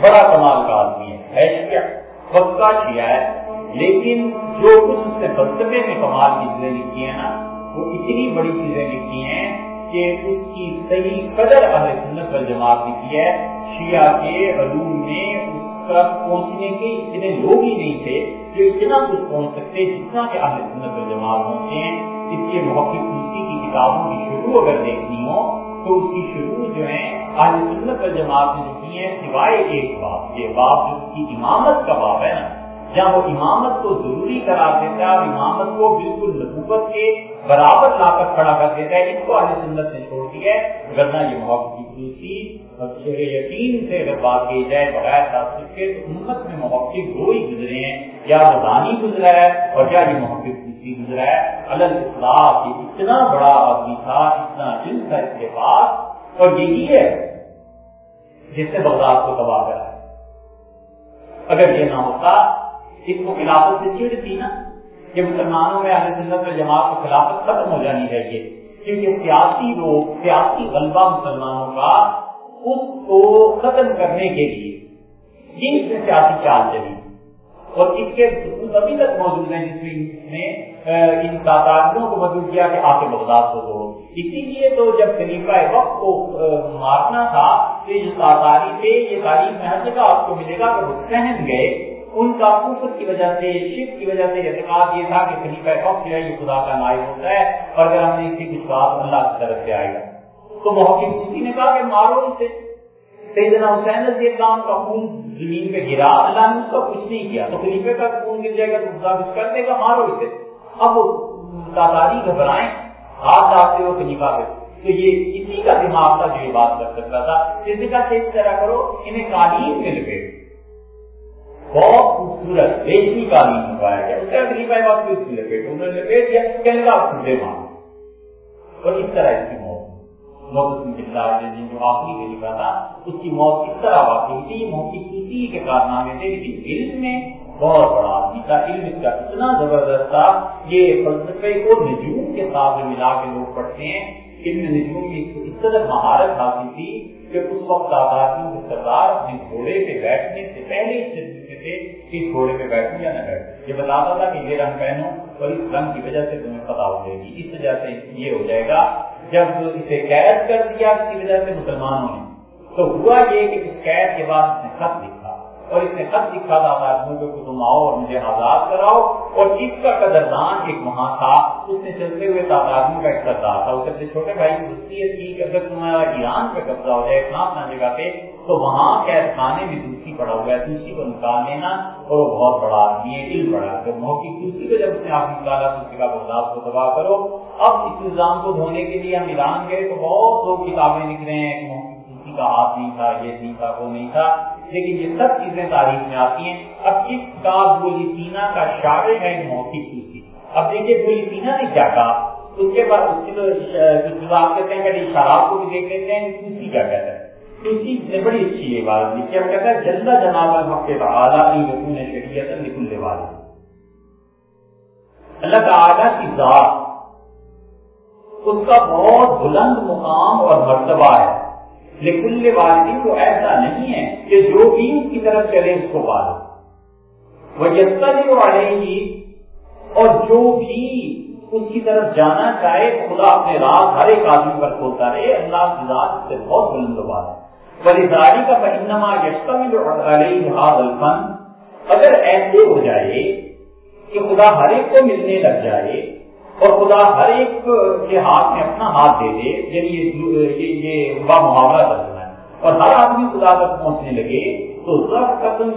A: بڑا کمال کا آدمی ہے ہے وقت کا شیعہ ہے۔ لیکن جو کچھ اس نے فلسفے میں کمال کی چیزیں لکھی ہیں نا، وہ اتنی بڑی چیزیں لکھی ہیں کہ اس کی صحیح قدر اہل سنت پر جماعت لکھی ہے۔ شیعہ کے علوم میں اس تک پہنچنے کے اتنے لوگ ہی نہیں تھے جو اتنا کچھ پہنچ سکتے، جتنا کہ اہل سنت پر جماعت پہنچے ہیں۔ اس کے محقق دوسری کی کتابوں کی شروع اگر دیکھنی ہو، تو اس کی شروع جو ہے اہل سنت پر جماعت نے لکھی ہے سوائے ایک باب، یہ باب جو اس کی امامت کا باب ہے نا۔ جہاں وہ امامت کو ضروری قرار دیتا ہے اور امامت کو بالکل نبوت کے برابر لا کر کھڑا کر دیتا ہے اس کو اہل سنت نے چھوڑ دیا ہے۔ ورنہ یہ محبت کی خصوصی یقین سے اگر بات کی جائے بغیر تعصب کے، تو امت میں محبت دو ہی گزرے ہیں۔ یا مدانی گزرا ہے اور یا یہ محبت دوسری گزرا ہے۔ الگ اصلاح یہ اتنا بڑا آدمی تھا، اتنا علم تھا اس کے پاس۔ اور یہی ہے جس سے بغداد کو تباہ کرا ہے اگر یہ نہ ہوتا اس کو خلافت سے چڑ تھی نا کہ مسلمانوں میں اہل سنت و جماعت کو خلافت ختم ہو جانی چاہیے کیونکہ سیاسی لوگ، سیاسی غلبہ مسلمانوں کا اس کو ختم کرنے کے لیے یہ اس میں سیاسی چال چلی۔ اور اس کے ابھی تک موجود ہیں، جس میں ان تاطاریوں کو مدد کیا کہ آ کے بغداد کو توڑو اسی لیے تو جب خلیفہ وقت کو مارنا تھا، تو یہ تاطاری تھے، یہ تعلیم میں ہر جگہ آپ کو ملے گا کہ وہ سہن گئے۔ ان کا کفر کی وجہ سے، شرک کی وجہ سے اعتقاد یہ تھا کہ خلیفہ وقت جو ہے یہ خدا کا نائب ہوتا ہے اور اگر ہم نے اس اسی کچھ بات اللہ کی طرف سے آئے گا تو محقق اسی نے کہا کہ مارو اسے۔ سیدنا حسین رضی اللہ عنہ کا خون زمین پہ گرا، اللہ نے اس کا کچھ نہیں کیا۔ تو خلیفے کا خون گر جائے گا تو خدا کچھ کر دے گا، مارو اسے۔ اب وہ تازاری گھبرائیں، ہاتھ ڈالتے ہو خلیفہ پہ تو یہ اسی کا دماغ تھا جو یہ بات کر سکتا تھا۔ اس کا اس طرح کرو، انہیں قالین میں لپیٹ بہت خوبصورت ریشمی قالین منگوایا گیا۔ اس کا خلیفہ بات اس کی لپیٹ انہوں نے لپیٹ دیا، کہنے کا کھلے مانگ اور اس طرح اس کی موت۔ جن جو آخری خلیفہ تھا اس کی موت اس طرح واقعی تھی موت کی کے کارنامے تھے لیکن علم میں بہت بڑا آدمی تھا علم اس کا اتنا زبردست تھا، یہ فلسفے کو نجوم کے ساتھ ملا کے لوگ پڑھتے ہیں۔ علم نجوم میں اس قدر مہارت حاصل تھی کہ اس وقت آزادیوں کے سردار اپنے گھوڑے پہ بیٹھنے سے پہلے ہی تھے کہ گھوڑے پہ بیٹھوں یا نہ بیٹھوں۔ یہ بتاتا تھا کہ یہ رنگ پہنو اور اس رنگ کی وجہ سے تمہیں پتا ہو جائے گی۔ اس وجہ سے یہ ہو جائے گا، جب اسے قید کر دیا کسی وجہ سے مسلمانوں نے۔ تو ہوا یہ کہ اس قید کے بعد اس نے خط لکھا۔ اور اس نے خط لکھا تھا آدمیوں کو تم آؤ اور مجھے آزاد کراؤ۔ اور اس کا قدردان ایک وہاں تھا، اس نے چلتے ہوئے آدمی کا ایک سردار تھا، اس اپنے چھوٹے بھائی کی وصیت کی کہ اگر تمہارا ایران پہ قبضہ ہو جائے اتنا اپنا جگہ پہ، تو وہاں قید خانے میں دوسری پڑا ہوا ہے دوسری کو نکال لینا اور وہ بہت بڑا آدمی ہے، دل بڑا جب موقع دوسری کو جب اس نے آپ نکالا، تو اس کا بغداد کو تباہ کرو۔ اب اس نظام کو دھونے کے لیے ہم ایران گئے تو بہت لوگ کتابیں لکھ رہے ہیں کسی کا ہاتھ نہیں تھا، یہ نہیں تھا، وہ نہیں تھا۔ لیکن یہ سب چیزیں تاریخ میں آتی ہیں۔ اب اس کا بولی سینا کا شاعر ہے موقع کی اب دیکھیے بولی سینا نے کیا کہا، اس کے بعد اس کی تو جواب کہتے ہیں کہ شراب کو بھی دیکھ لیتے ہیں، دوسری کیا کہتا ہے دوسری نے بڑی اچھی یہ بات لکھی اب کہتا ہے جلدا جناب الحق کے تعالیٰ کی رسول شریعت نکلنے والا۔ اللہ تعالیٰ کی ذات، اس کا بہت بلند مقام اور مرتبہ ہے۔ لیکن والدین کو ایسا نہیں ہے کہ جو بھی اس کی طرف چلے اس کو پالو وہ یسر والے گی اور جو بھی اس کی طرف جانا چاہے، خدا اپنے راز ہر ایک آدمی پر کھولتا رہے، اللہ کی ذات سے بہت بلند بات ہے بلداری کا پہنما یشتمل یشکم الفن۔ اگر ایسے ہو جائے کہ خدا ہر ایک کو ملنے لگ جائے اور خدا ہر ایک کے ہاتھ میں اپنا ہاتھ دے دے یعنی یہ محاورہ کرنا ہے۔ اور ہر آدمی خدا تک پہنچنے لگے تو قسم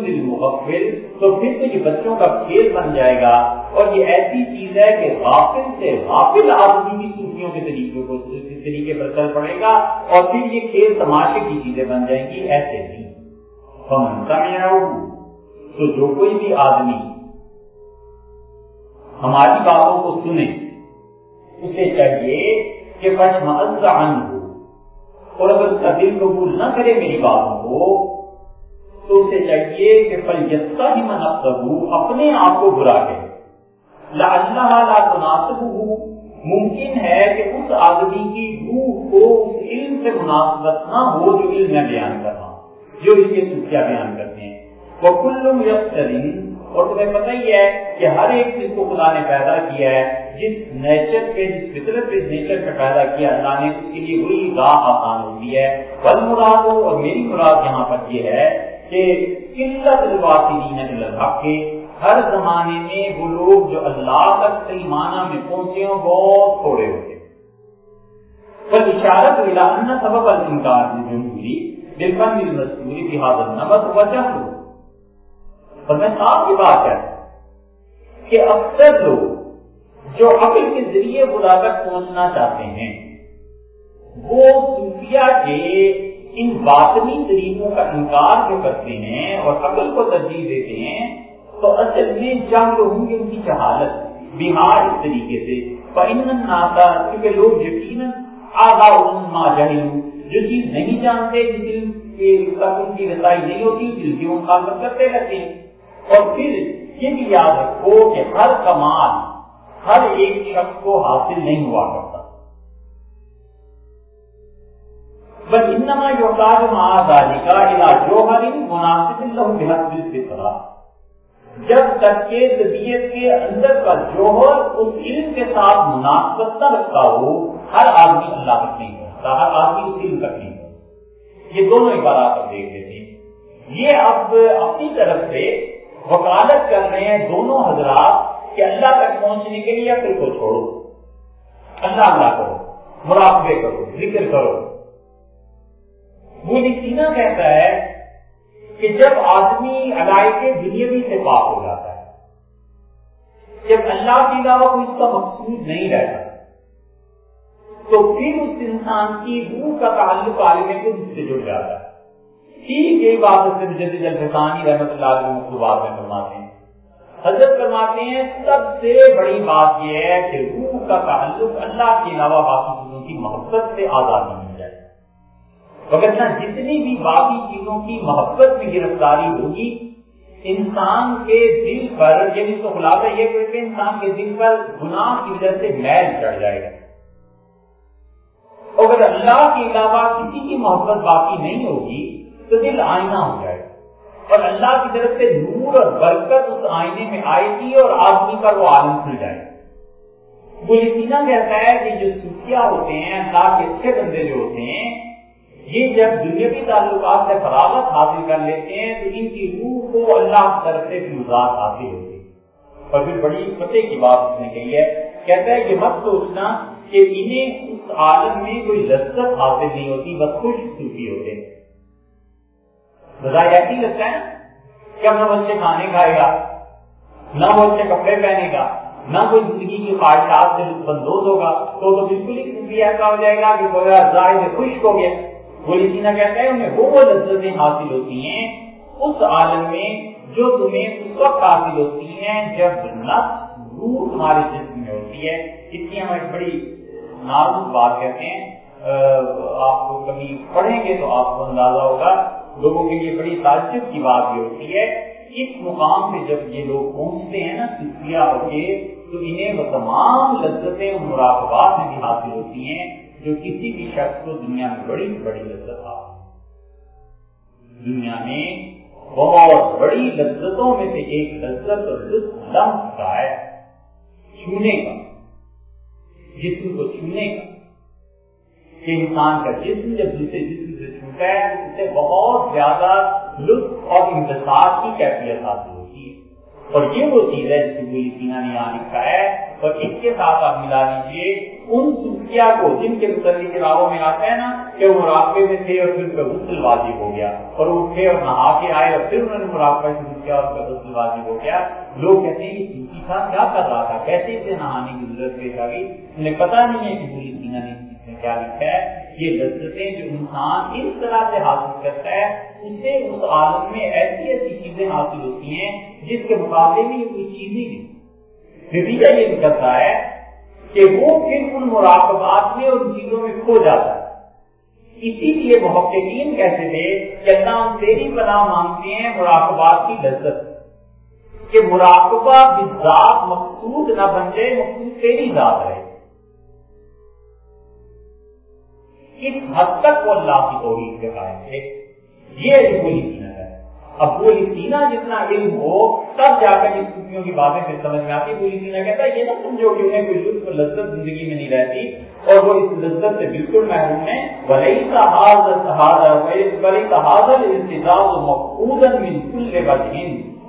A: تو پھر تو یہ بچوں کا کھیل بن جائے گا۔ اور یہ ایسی چیز ہے کہ غافل سے غافل آدمی بھی صوفیوں کے طریقے کو طریقے پر چل پڑے گا اور پھر یہ کھیل تماشے کی چیزیں بن جائیں گی، ایسے نہیں۔ تو جو کوئی بھی آدمی ہماری باتوں کو سنے اسے چاہیے کہ بس مزان ہو اور اگر اس کا دل قبول نہ کرے میری باتوں کو، تو اسے چاہیے کہ پلجستا ہی مناسب اپنے آپ کو برا کرے لا اللہ لا تناسب ہو ممکن ہے کہ اس آدمی کی روح کو اس علم سے مناسبت نہ ہو جو علم میں بیان کر رہا ہوں، جو اس کے سوچیا بیان کرتے ہیں۔ وہ کل یس اور تمہیں پتہ ہی ہے کہ ہر ایک چیز کو خدا نے پیدا کیا ہے۔ جس نیچر پہ جس فطرت پہ نیچر پہ پیدا کیا، اللہ نے اس کے لیے وہی راہ آسان ہوتی ہے۔ بل مراد ہو اور میری مراد یہاں پر یہ ہے کہ قلت الواصلین الحق کے ہر زمانے میں وہ لوگ جو اللہ تک صحیح معنی میں پہنچے ہوں، بہت تھوڑے ہوتے پر اشارت ان سبب الانکار جمہوری بالفن المسوری بحاظ النبت وجہ اور میں صاف کی بات ہے کہ اکثر لوگ جو عقل کے ذریعے خدا تک پہنچنا چاہتے ہیں۔ وہ صوفیہ کے ان باطنی طریقوں کا انکار جو کرتے ہیں اور عقل کو ترجیح دیتے ہیں، تو اصل میں جنگ ہوں گے ان کی جہالت بیمار اس طریقے سے۔ ناتا کیونکہ لوگ یقیناً آگاہ جو چیز نہیں جانتے جس دل کے ان کی رسائی نہیں ہوتی دل کی ان کا کرتے رہتے ہیں۔ اور پھر یہ بھی یاد رکھو کہ ہر کمال ہر ایک شخص کو حاصل نہیں ہوا کرتا۔ بس انما یوٹاج معاذ کا علاج جو ہر مناسب اللہ جب تک کہ طبیعت کے اندر کا جوہر اس علم کے ساتھ مناسبت نہ رکھتا ہو، ہر آدمی اللہ تک نہیں ہوتا ہر آدمی اس علم تک نہیں یہ دونوں عبارات اب دیکھ لیتے ہیں۔ یہ اب اپنی طرف سے وکالت کر رہے ہیں دونوں حضرات کہ اللہ تک پہنچنے کے لیے پھر کو چھوڑو۔ اللہ اللہ کرو، مراقبے کرو، ذکر کرو۔ وہ سینا کہتا ہے کہ جب آدمی علائق دنیاوی سے پاک ہو جاتا ہے، جب اللہ کے علاوہ کوئی اس کا مقصود نہیں رہتا، تو پھر اس انسان کی روح کا تعلق عالم کو اس سے جڑ جاتا ہے۔ ٹھیک یہی بات اس سے مجھے الفسانی رحمت اللہ علیہ مکتوبات میں فرماتے ہیں۔ حضرت فرماتے ہیں، سب سے بڑی بات یہ ہے کہ روح کا تعلق اللہ کے علاوہ باقی چیزوں کی محبت سے آزادی مل جائے۔ وغیرہ جتنی بھی باقی چیزوں کی محبت میں گرفتاری ہوگی، انسان کے دل پر یعنی تو خلاصہ یہ کہتے ہیں انسان کے دل پر گناہ کی وجہ سے میل چڑھ جائے گا۔ اگر اللہ کے علاوہ کسی کی محبت باقی نہیں ہوگی، تو دل آئینہ ہو جائے گا۔ اور اللہ کی طرف سے نور اور برکت اس آئینے میں آئے گی اور آدمی پر وہ عالم کھل جائے۔ وہ یقینا کہتا ہے کہ جو سوکھیا ہوتے ہیں، اللہ کے اچھے بندے جو ہوتے ہیں، یہ جب دنیاوی تعلقات سے فراغت حاصل کر لیتے ہیں، تو ان کی روح کو اللہ کی طرف سے فیوزات حاصل ہوتی اور پھر بڑی فتح کی بات اس نے کہی ہے۔ کہتا ہے کہ مت سوچنا کہ انہیں اس عالم میں کوئی لذت حاصل نہیں ہوتی، بس خوش سوکھی ہوتے ہیں۔ بظاہر ایسی لگتا ہے کہ اپنا بچے کھانے کھائے گا، نہ وہ اچھے کپڑے پہنے گا، نہ کوئی زندگی کی خواہشات سے لطف اندوز ہوگا۔ تو تو بالکل ہی ایسا ہو جائے گا کہ ظاہر خشک ہو گیا۔ گولی سینا کہتا ہے انہیں وہ وہ لذتیں حاصل ہوتی ہیں اس عالم میں جو تمہیں اس وقت حاصل ہوتی ہیں جب نفس روح تمہارے جسم میں ہوتی ہے۔ اس کی ہم ایک بڑی نازک بات کہتے ہیں۔ آپ کو کبھی پڑھیں گے تو آپ کو اندازہ ہوگا لوگوں کے لیے بڑی تعجب کی بات یہ ہوتی ہے اس مقام پہ جب یہ لوگ پہنچتے ہیں نا سفیا ہو کے تو انہیں وہ تمام لذتیں مراقبات میں بھی حاصل ہوتی ہیں جو کسی بھی شخص کو دنیا میں بڑی بڑی لذت آ دنیا میں بہت بڑی لذتوں میں سے ایک لذت اور لطف لمح کا ہے، چھونے کا، جسم کو چھونے کا۔ کہ انسان کا جسم جب دوسرے جسم سے چھوٹا ہے تو اسے بہت زیادہ لطف اور انتظار کی کیفیت حاصل ہوتی ہے۔ اور یہ وہ چیز ہے جس کو سینا نے یہاں لکھا ہے۔ اور اس کے ساتھ آپ ملا لیجیے ان سوکھیا کو جن کے متعلق کتابوں میں آتا ہے نا کہ وہ مراقبے میں تھے اور پھر ان کا غسل واجب ہو گیا۔ اور اٹھے اور نہا کے آئے اور پھر انہوں نے مراقبہ شروع کیا اور کا غسل واجب ہو گیا۔ لوگ کہتے ہیں کہ سوکھی تھا، کیا کر رہا تھا؟ کیسے اسے نہانے کی ضرورت پیش آ گئی؟ انہیں پتا نہیں ہے کہ پوری سینا نے کیا لکھا ہے؟ یہ لذتیں جو انسان اس طرح سے حاصل کرتا ہے اسے اس عالم میں ایسی ایسی چیزیں حاصل ہوتی ہیں جس کے مقابلے میں کوئی چیز نہیں نتیجہ یہ نکلتا ہے کہ وہ پھر ان مراقبات میں ان چیزوں میں کھو جاتا ہے۔ اسی لیے محققین کہتے تھے کہ اللہ ہم تیری پناہ مانگتے ہیں مراقبات کی لذت، کہ مراقبہ بذات مقصود نہ بن جائے، مقصود تیری ذات ہے اس حد تک وہ اللہ کی توحید کے قائم تھے۔ یہ بولی سینا ہے۔ اب بولی سینا جتنا علم ہو، تب جا کر اس خوشیوں کی باتیں پھر سمجھ میں آتی۔ بولی سینا کہتا ہے، یہ نہ سمجھو کہ انہیں کوئی لطف لذت زندگی میں نہیں رہتی۔ اور وہ اس لذت سے بالکل محروم ہے بھلے بھلے تحاظر انتظام مقبول من کل وجہ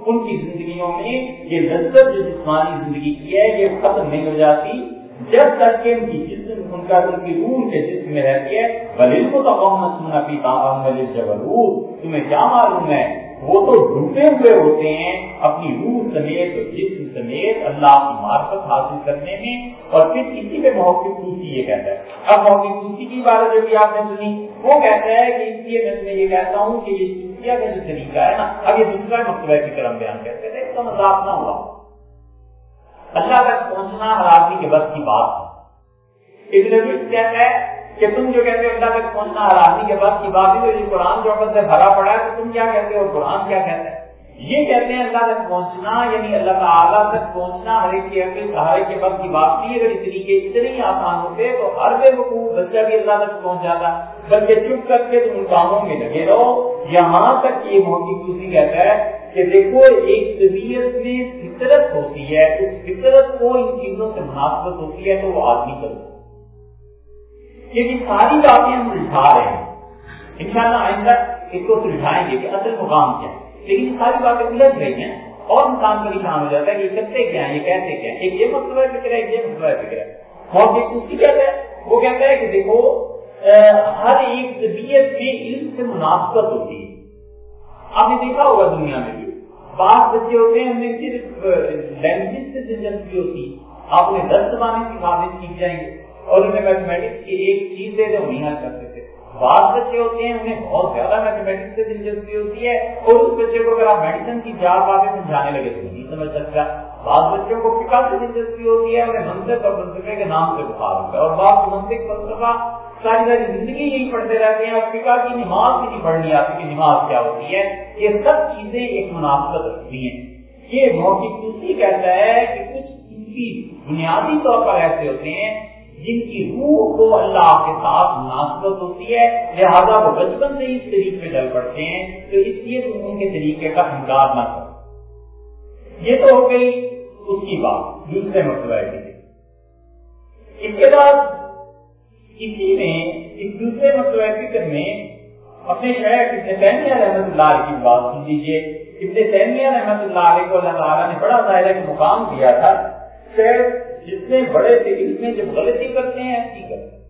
A: ان کی زندگیوں میں یہ لذت جو جسمانی زندگی کی ہے، یہ ختم نہیں ہو جاتی۔ جب تک کہ ان کی جسم ان کا ان کی روح کے جسم میں رہتی ہے بھلے کو تو قوم سننا پیتا تمہیں کیا معلوم ہے؟ وہ تو ڈوبے ہوئے ہوتے ہیں اپنی روح سمیت اور جسم سمیت اللہ کی معرفت حاصل کرنے میں۔ اور پھر کسی پہ محقق خوشی یہ کہتا ہے۔ اب محقق خوشی کی بات جو بھی آپ نے سنی۔ وہ کہتا ہے کہ اس لیے میں تمہیں یہ کہتا ہوں کہ یہ صوفیہ کا جو طریقہ ہے نا۔ اب یہ دوسرا مقصبہ کی طرف بیان کرتے تھے۔ اس کا مذاق نہ ہوا۔ اللہ تک پہنچنا ہر آدمی کے بس کی بات ہے۔ ابن کہتا ہے کہ تم جو کہتے ہو اللہ تک پہنچنا ہر آدمی کے پاس کی بات ہے جو قرآن جو عقل سے بھرا پڑا ہے، تو تم کیا کہتے ہو؟ قرآن کیا کہتا ہے؟ یہ کہتے ہیں اللہ تک پہنچنا یعنی اللہ تعالیٰ تک پہنچنا ہر ایک کی عقل سہارے کے پاس کی بات نہیں اگر اس طریقے اتنے ہی آسان ہوتے، تو ہر بے وقوع بچہ بھی اللہ تک پہنچ جاتا۔ بلکہ چپ کر کے تم کاموں میں لگے رہو۔ یہاں تک یہ موٹی خوشی کہتا ہے کہ دیکھو، ایک طبیعت میں فطرت ہوتی ہے اس فطرت کو ان چیزوں سے مناسبت ہوتی ہے تو وہ آدمی کرتا یہ ساری باتیں ہم الجھا رہے ہیں۔ ان شاء اللہ آئندہ اس کو سلجھائیں گے کہ اصل مقام کیا ہے۔ لیکن ساری باتیں الجھ رہی ہیں۔ اور انسان پریشان ہو جاتا ہے کہ یہ کرتے کیا ہیں، یہ کہتے کیا ہیں۔ ایک یہ مطلب مسئلہ فکر ہے، یہ مطلب مسئلہ فکر ہے۔ اور ایک دوسری کہتا ہے، وہ کہتا ہے کہ دیکھو ہر ایک طبیعت میں علم سے مناسبت ہوتی ہے۔ آپ نے دیکھا ہوگا دنیا میں بھی۔ بعض بچے ہوتے ہیں ہمیں صرف لینگویج سے دلچسپی ہوتی۔ آپ نے دس زبانیں سکھانے سیکھ جائیں گے۔ اور انہیں میتھمیٹکس کی ایک چیز دے دے نہیں حل کرتے۔ تھے بعض بچے ہوتے ہیں، انہیں بہت زیادہ میتھمیٹکس سے دلچسپی ہوتی ہے اور اس بچے کو اگر آپ میڈیسن کی چار باتیں سمجھانے لگے تو نہیں سمجھ سکتا۔ بعض بچوں کو فکا سے دلچسپی ہوتی ہے انہیں منصف اور فلسفے کے نام سے بخار ہوتا ہے۔ اور بعض منصف فلسفہ ساری ساری زندگی یہی پڑھتے رہتے ہیں اور فکا کی نماز بھی نہیں پڑھنی آتی کہ نماز کیا ہوتی ہے؟ یہ سب چیزیں ایک مناسبت رکھتی ہیں۔ یہ موقع دوسری کہتا ہے کہ کچھ بنیادی طور پر ایسے ہوتے ہیں جن کی روح کو اللہ کے ساتھ مناسبت ہوتی ہے، لہذا وہ بچپن سے اس طریقے پہ چل پڑتے ہیں تو اس لیے تم ان کے طریقے کا انکار نہ کرو۔ یہ تو ہو گئی اس کی بات، دوسرے مسئلہ اس کے بعد اسی میں اس دوسرے مسئلہ فکر میں اپنے شہر ابن تیمیہ رحمت اللہ کی بات سن لیجیے ابن تیمیہ رحمت اللہ علیہ کو اللہ تعالیٰ نے بڑا ظاہر مقام دیا تھا۔ شہر جتنے بڑے تھے اس میں جب غلطی کرتے ہیں ایسی کرتے ہیں۔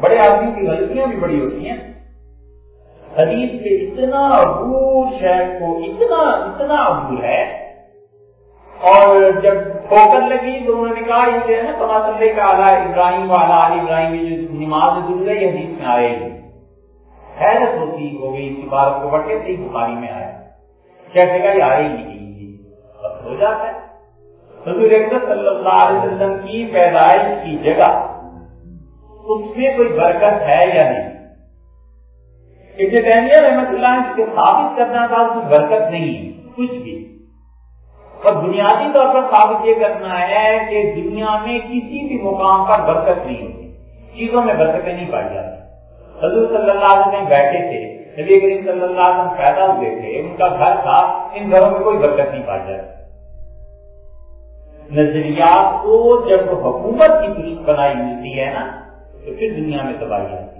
A: بڑے آدمی کی غلطیاں بھی بڑی ہوتی ہیں۔ حدیث کے اتنا عبور شہر کو اتنا اتنا عبور ہے۔ اور جب ٹھوکر لگی تو انہوں نے کہا، یہ ہے نا پتا چلے کا آلہ ابراہیم والا علی ابراہیم، یہ جو نماز ضرور ہے، یہ حدیث میں آئے۔ گی حیرت ہوتی ہو گئی، اس عبارت کو بڑھتے تھے، بخاری میں آیا۔ کہتے گا یہ آئے ہی نہیں۔ بس ہو جاتا ہے۔ حضور صلی اللہ علیہ وسلم کی پیدائش کی جگہ اس میں کوئی برکت ہے یا نہیں؟ ابن رحمت اللہ اس کو ثابت کرنا تھا اس میں برکت نہیں کچھ بھی۔ اور بنیادی طور پر ثابت یہ کرنا ہے کہ دنیا میں کسی بھی مقام پر برکت نہیں ہوتی۔ چیزوں میں برکتیں نہیں پائی جاتی۔ حضور صلی اللہ علیہ وسلم بیٹھے تھے، نبی کریم صلی اللہ علیہ وسلم پیدا ہوئے تھے، ان کا گھر تھا، ان گھروں میں کوئی برکت نہیں پائی جاتی۔ نظریات کو جب حکومت کی درست بنائی ملتی ہے نا، تو پھر دنیا میں تباہی آتی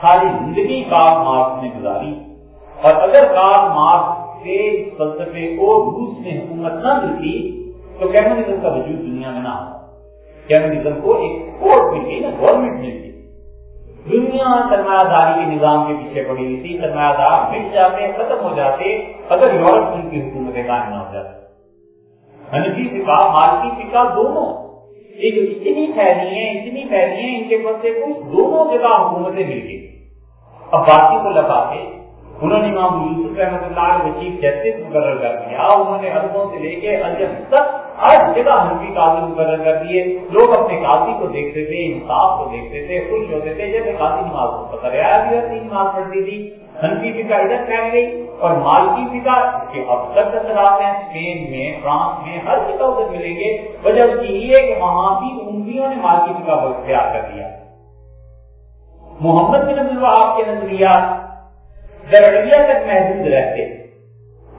A: ساری زندگی کار مارکس نے گزاری۔ اور اگر کار مارکس کے فلسفے کو روس میں حکومت نہ ملتی، تو کیمونزم کا وجود دنیا میں نہ ہو کیمونزم کو ایک کورٹ ملتی نا گورنمنٹ ملتی۔ دنیا سرمایہ داری کے نظام کے پیچھے پڑی ہوئی تھی، سرمایہ دار مٹ جاتے، ختم ہو جاتے، اگر یورپ ان کی حکومتیں قائم نہ ہو جاتی۔ حنفی فکا مالکی فکا دونوں۔ یہ جو اتنی پھیلی ہیں، اتنی پھیلی ہیں، ان کے پاس سے کچھ دونوں جگہ حکومتیں مل گئی۔ اب باقی کو لگا کے انہوں نے امام یوسف رحمۃ اللہ علیہ چیف جسٹس مقرر کر دیا۔ انہوں نے عربوں سے لے کے عجم تک ہر جگہ حنفی قاضی مقرر کر دیے لوگ اپنے قاضی کو دیکھتے تھے، انصاف کو دیکھتے تھے، خوش ہوتے تھے، جیسے قاضی نماز کو پتہ رہا بھی ہوتی نماز پڑھتی تھی۔ ہنفی فکا ادھر پھیل گئی۔ اور مالکی فکا کے اب تک اثرات ہیں اسپین میں، فرانس میں، ہر جگہ ادھر ملیں گے۔ وجہ اس کی یہ ہے کہ وہاں بھی عمریوں نے مالکی فکا کو اختیار کر دیا۔ محمد بن عبد الوہاب کے نظریات درڑیا تک محدود رہتے۔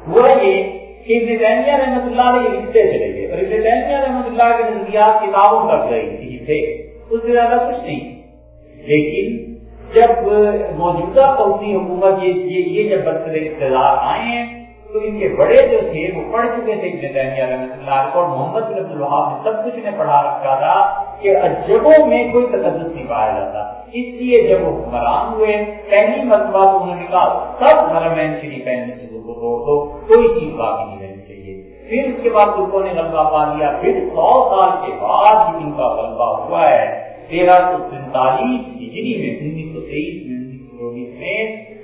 A: وہ یہ کہ ابن تیمیہ رحمۃ اللہ علیہ لکھتے چلے گئے۔ اور ابن تیمیہ رحمۃ اللہ کے نظریات کتابوں تک گئی تھی تھے اس سے زیادہ کچھ نہیں۔ لیکن جب موجودہ قومی حکومت یہ یہ جب برسر اقتدار آئے ہیں، تو ان کے بڑے جو تھے، وہ پڑھ چکے تھے ابن تیمیہ رحمۃ اللہ کو اور محمد بن عبد الوہاب نے سب کچھ انہیں پڑھا رکھا تھا کہ جگہوں میں کوئی تقدس نہیں پایا جاتا۔ اس لیے جب وہ حکمران ہوئے، پہلی مرتبہ تو انہوں نے کہا، سب حرمین شریف پہننے چیزوں کو توڑ دو کوئی چیز باقی نہیں رہنی چاہیے۔ پھر اس کے بعد ترکوں نے غلبہ پا لیا۔ پھر سو سال کے بعد ان کا غلبہ ہوا ہے۔ تیرہ سو سینتالیس ہجری میں انیس سو تیئیس میں انیس سو چوبیس میں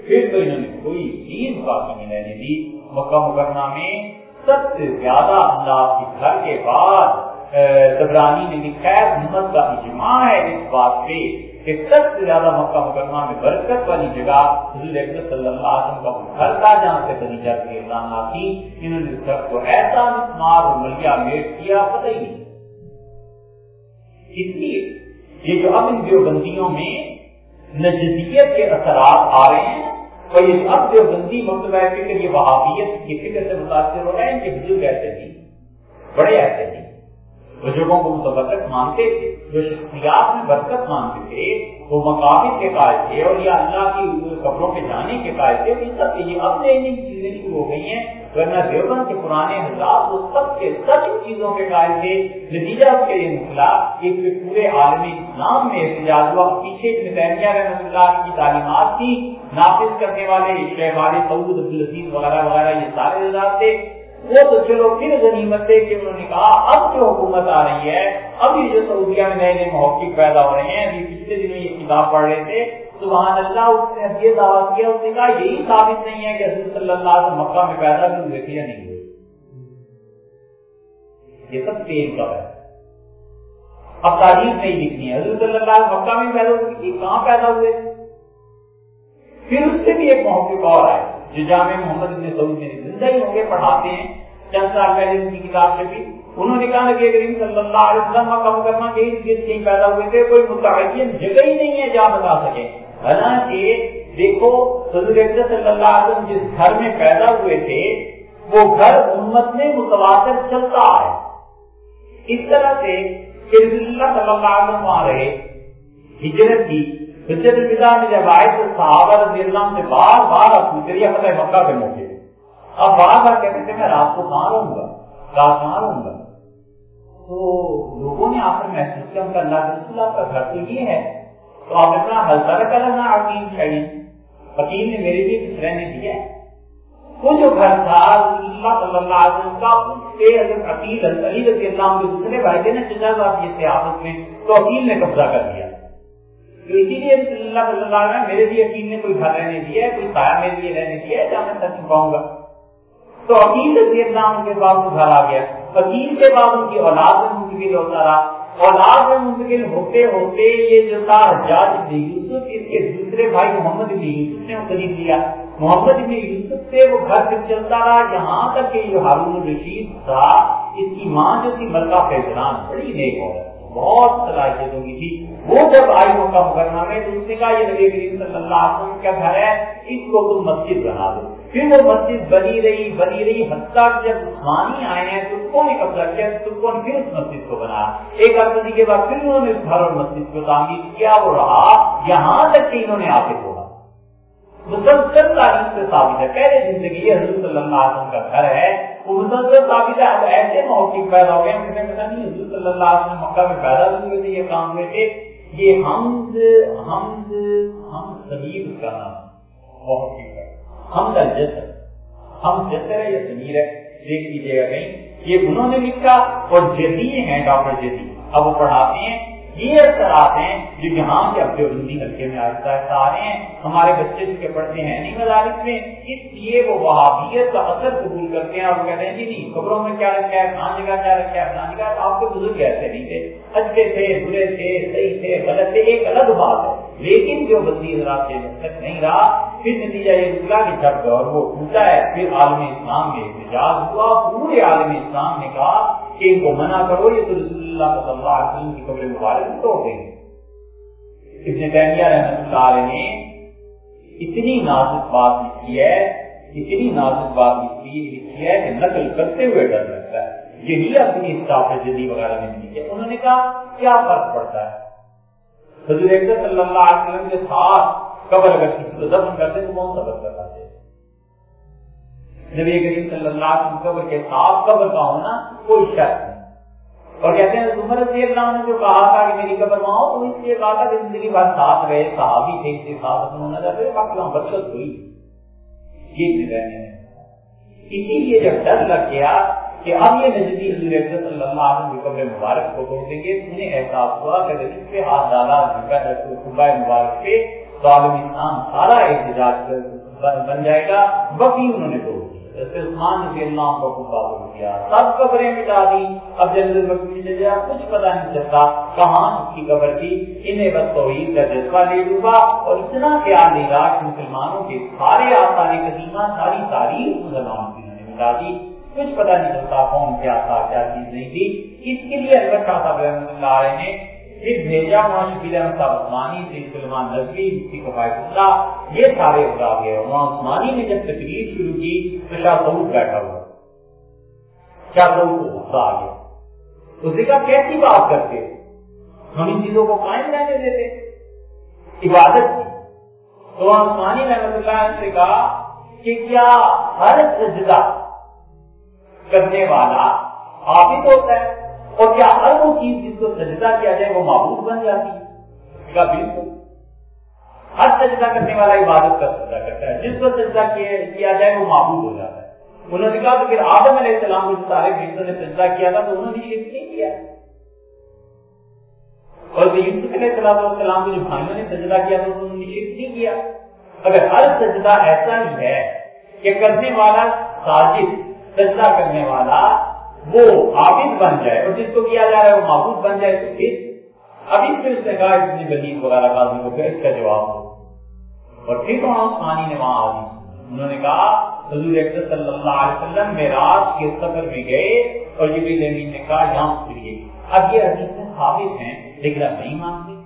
A: پھر تو انہوں نے کوئی چیز باقی نہیں رہنے دی۔ مکہ مکرمہ میں سب سے زیادہ اللہ کے گھر کے بعد دبرانی نے لکھا ہے محمد کا اجماع ہے اس بات پہ کہ سب سے زیادہ مکہ مکرمہ میں برکت والی جگہ حضور اکبر صلی اللہ علیہ وسلم کا گھر تھا جہاں سے خدیجہ کے اعلان آتی انہوں نے گھر کو ایسا مسمار اور ملیا، میٹ کیا، پتہ ہی نہیں۔ اس لیے یہ جو اب ان دیوبندیوں میں نجدیت کے اثرات آ رہے ہیں، اور یہ اب دیوبندی مکتبہ فکر یہ وہابیت کی فکر سے متاثر ہو رہے ہیں کہ بزرگ ایسے تھے بڑے ایسے تھے بزرگوں کو متبرکت مانتے تھے، جو شخصیات میں برکت مانتے تھے، وہ مقابل کے قائد تھے، اور یہ اللہ کی قبروں کے یہ سب یہ اب سے چیزیں شروع ہو گئی ہیں۔ ورنہ دیوبند کے پرانے حضرات وہ سب کے سب چیزوں کے قائد تھے۔ نتیجہ اس کے لیے نکلا ایک پورے عالمی اسلام میں احتجاج ہوا۔ پیچھے تیمیہ رحمۃ اللہ کی تعلیمات تھی۔ نافذ کرنے والے شیخ سعود عبدالعزیز وغیرہ وغیرہ یہ سارے حضرات تھے۔ وہ تو چلو پھر غنیمت دے کہ انہوں نے کہا، اب جو حکومت آ رہی ہے اب یہ جو سعودیہ میں نئے نئے محقق پیدا ہو رہے ہیں، ابھی پچھلے دنوں یہ کتاب پڑھ رہے تھے۔ سبحان اللہ، اس نے یہ دعویٰ کیا، اس نے کہا یہی ثابت نہیں ہے کہ حضرت صلی اللہ علیہ مکہ میں پیدا بھی ہوئے تھے یا نہیں ہوئے یہ سب تیل کا ہے۔ اب تاریخ نہیں لکھنی ہے۔ حضرت صلی اللہ علیہ مکہ میں پیدا ہوئے کہاں پیدا ہوئے؟ پھر اس سے بھی ایک محقق اور آئے جو جامع محمد ابن سعود میں زندہ ہی ہوں گے، پڑھاتے ہیں۔ چند سال پہلے ان کی کتاب سے بھی انہوں نے کہا کہ کریم صلی اللہ علیہ وسلم کا کم کرنا کہ کہیں پیدا ہوئے تھے، کوئی متعین جگہ ہی نہیں ہے جہاں بتا سکے۔ حالانکہ دیکھو، حضور صلی اللہ علیہ وسلم جس گھر میں پیدا ہوئے تھے، وہ گھر امت میں متواتر چلتا ہے۔ اس طرح سے اللہ صلی اللہ علیہ وسلم آ رہے۔ ہجرت کی، حجت الوداع میں جب آئے تو صحابہ رضی اللہ سے بار بار آپ پوچھ رہی فتح مکہ کے موقع اب بار بار کہتے تھے، میں رات کو کہاں رہوں گا، رات کہاں رہوں گا۔ تو لوگوں نے آپ نے محسوس کیا، ان کا اللہ کے رسول آپ کا گھر تو یہ ہے۔ تو آپ اپنا ہلکا رکھا لگنا عقیم چاہیے حکیم نے میرے لیے کچھ رہنے دیا ہے۔ وہ جو گھر تھا اللہ صلی اللہ علیہ وسلم کا، اس سے حضرت عقیل علی رضی اللہ کے دوسرے بھائی تھے نا چچا صاحب یہ تھے آپس میں، تو عقیل نے قبضہ کر دیا تو اسی لیے اللہ صلی اللہ علیہ وسلم میرے لیے یقین نے کوئی گھر رہنے دیا ہے، کوئی سایہ میرے لیے رہنے دیا ہے، جہاں میں سچ پاؤں گا۔ تو عقیل رضی اللہ عنہ کے بعد وہ گھر آ گیا۔ عقیل کے بعد ان کی اولاد میں منتقل ہوتا رہا اولاد میں منتقل ہوتے ہوتے یہ جو تھا حجاج ابن یوسف، اس کے دوسرے بھائی محمد ابن یوسف نے وہ خرید لیا محمد ابن یوسف سے وہ گھر سے چلتا رہا۔ یہاں تک کہ جو ہارون الرشید تھا، اس کی ماں جو تھی ملکہ فیضان بڑی نیک عورت بہت صلاحیتوں کی تھی وہ جب آئی موقع مکرمہ میں تو اس نے کہا، یہ نبی کریم صلی اللہ علیہ وسلم کا گھر ہے، اس کو تم مسجد بنا دو۔ پھر وہ مسجد بنی رہی بنی رہی، حتیٰ جب عثمانی آئے ہیں تو کو نے قبضہ کیا، ترکوں نے پھر اس مسجد کو بنایا ایک آدمی کے بعد پھر انہوں نے اس گھر اور مسجد کو تعمیر کیا، وہ رہا یہاں تک کہ انہوں نے آگے ہوگا مسلسل تاریخ سے ثابت ہے، پہلے زندگی یہ حضرت صلی اللہ علیہ وسلم کا گھر ہے، وہ مسلسل ثابت ہے۔ اب ایسے موقع پیدا ہو گئے مجھے پتا نہیں حضرت صلی اللہ علیہ وسلم مکہ میں پیدا ہوئے تھے، یہ کام ہوئے تھے۔ یہ حمد حمد ہم سمیر کا نام۔ ہم کا جسر ہم جسر ہے یہ سمیر ہے؟ دیکھ لیجیے گا کہیں۔ یہ انہوں نے لکھا اور جدید ہیں ڈاکٹر جدید اب وہ پڑھاتے ہیں۔ یہ اثرات ہیں جو یہاں کے اب جو ہندی ہلکے میں آہستہ آہستہ آ رہے ہیں۔ ہمارے بچے جو کے پڑھتے ہیں نہیں مدارس میں۔ اس لیے وہ وہابیت کا اثر قبول کرتے ہیں۔ اور وہ کہتے ہیں جی, جی، نہیں خبروں میں کیا رکھا ہے؟ کہاں جگہ کیا رکھا ہے؟ کہاں جگہ۔ آپ کے بزرگ ایسے نہیں تھے۔ اچھے تھے، برے تھے، صحیح تھے، غلط تھے۔ ایک الگ بات ہے۔ لیکن جو بندی حضرات سے تک نہیں رہا، پھر نتیجہ یہ نکلا کہ جب دور وہ ٹوٹا ہے، پھر عالم اسلام میں احتجاج ہوا، پورے عالم اسلام نے کہا کہ ان کو منع کرو، یہ تو رسول اللہ صلی اللہ علیہ وسلم کی قبر مبارک توڑ دیں گے۔ ابن تیمیہ رحمۃ اللہ علیہ نے اتنی نازک بات لکھی ہے، اتنی نازک بات لکھی لکھی ہے کہ نقل کرتے ہوئے ڈر لگتا ہے۔ یہی اپنی اسٹاف جدید وغیرہ میں لکھی۔ ہے انہوں نے کہا، کیا فرق پڑتا ہے؟ حضور اکرم صلی اللہ علیہ وسلم کے ساتھ قبر اگر کسی کو دفن کرتے تو کون سا بچ نبی کریم صلی اللہ علیہ وسلم قبر کے ساتھ قبر کا ہونا کوئی شرط نہیں۔ اور کہتے ہیں، عمر رضی اللہ نے جو کہا تھا کہ میری قبر وہاں تو اس لیے کہا تھا کہ زندگی بھر ساتھ رہے، صحابی تھے، اس کے ساتھ اپنا ہونا چاہتے تھے باقی وہاں برکت ہوئی۔ یہ رہنے اسی لیے جب ڈر لگ گیا کہ اب یہ نجدی حضور صلی اللہ علیہ وسلم کی مبارک کو توڑ دیں گے انہیں احساس ہوا کہ اس پہ ہاتھ ڈالا صبح مبارک پہ تو عالم انسان سارا احتجاج بن جائے گا باقی انہوں نے توڑ جیسے عثمان رضی اللہ کو قابل کیا سب قبریں مٹا دی اب جنرل بکری سے جا، کچھ پتا نہیں چلتا کہاں اس کی قبر تھی۔ انہیں بس توحید کا جذبہ لے ڈوبا اور اتنا خیال نہیں رہا کہ مسلمانوں کے سارے آثار قدیمہ، ساری تاریخ مسلمانوں کی انہوں نے مٹا دی۔ کچھ پتا نہیں چلتا کون کیا تھا، کیا چیز نہیں تھی۔ اس کے لیے حضرت شاہ صاحب رحمۃ اللہ علیہ نے پھر بھیجا، وہاں شکیل احمد صاحب عثمانی سے سلمان نظری مفتی کفایت اللہ یہ سارے اگا گئے وہاں عثمانی نے جب تقریر شروع کی تو شاہ سعود بیٹھا ہوا۔ شاہ سعود کو غصہ آ گیا۔ اس نے کہا کیسی بات کرتے ہم ان چیزوں کو قائم رہنے دیتے۔ عبادت کی۔ تو وہاں عثمانی رحمت اللہ نے کہا کہ کیا ہر سجدہ کرنے والا عابد ہوتا ہے اور کیا ہر وہ چیز جس کو سجدہ کیا جائے وہ معبود بن جاتی ہے؟ کا بالکل؟ ہر سجدہ کرنے والا عبادت کا سجدہ کرتا ہے، جس کو سجدہ کیا جائے وہ معبود ہو جاتا ہے۔ انہوں نے کہا تو پھر آدم علیہ السلام کو سارے فرشتوں نے سجدہ کیا تھا تو انہوں نے شرک نہیں کیا۔ اور یوسف علیہ السلام کو جو بھائیوں نے سجدہ کیا تھا، انہوں نے شرک نہیں کیا۔ اگر ہر سجدہ ایسا ہی ہے کہ کرنے والا ساجد سجدہ کرنے والا وہ عابد بن جائے اور جس کو کیا جا رہا ہے وہ معبود بن جائے تو پھر اب اس میں اس نے کہا اتنی بلیف وغیرہ قاضی کو پھر اس کا جواب ہو اور پھر وہاں عثمانی نے وہاں آ انہوں نے کہا، حضور اکبر صلی اللہ علیہ وسلم معراج کے سفر میں گئے اور جبریل امین نے کہا، یہاں اتریے اب یہ حدیثیں ثابت ہیں، لیکن اب نہیں مانتے۔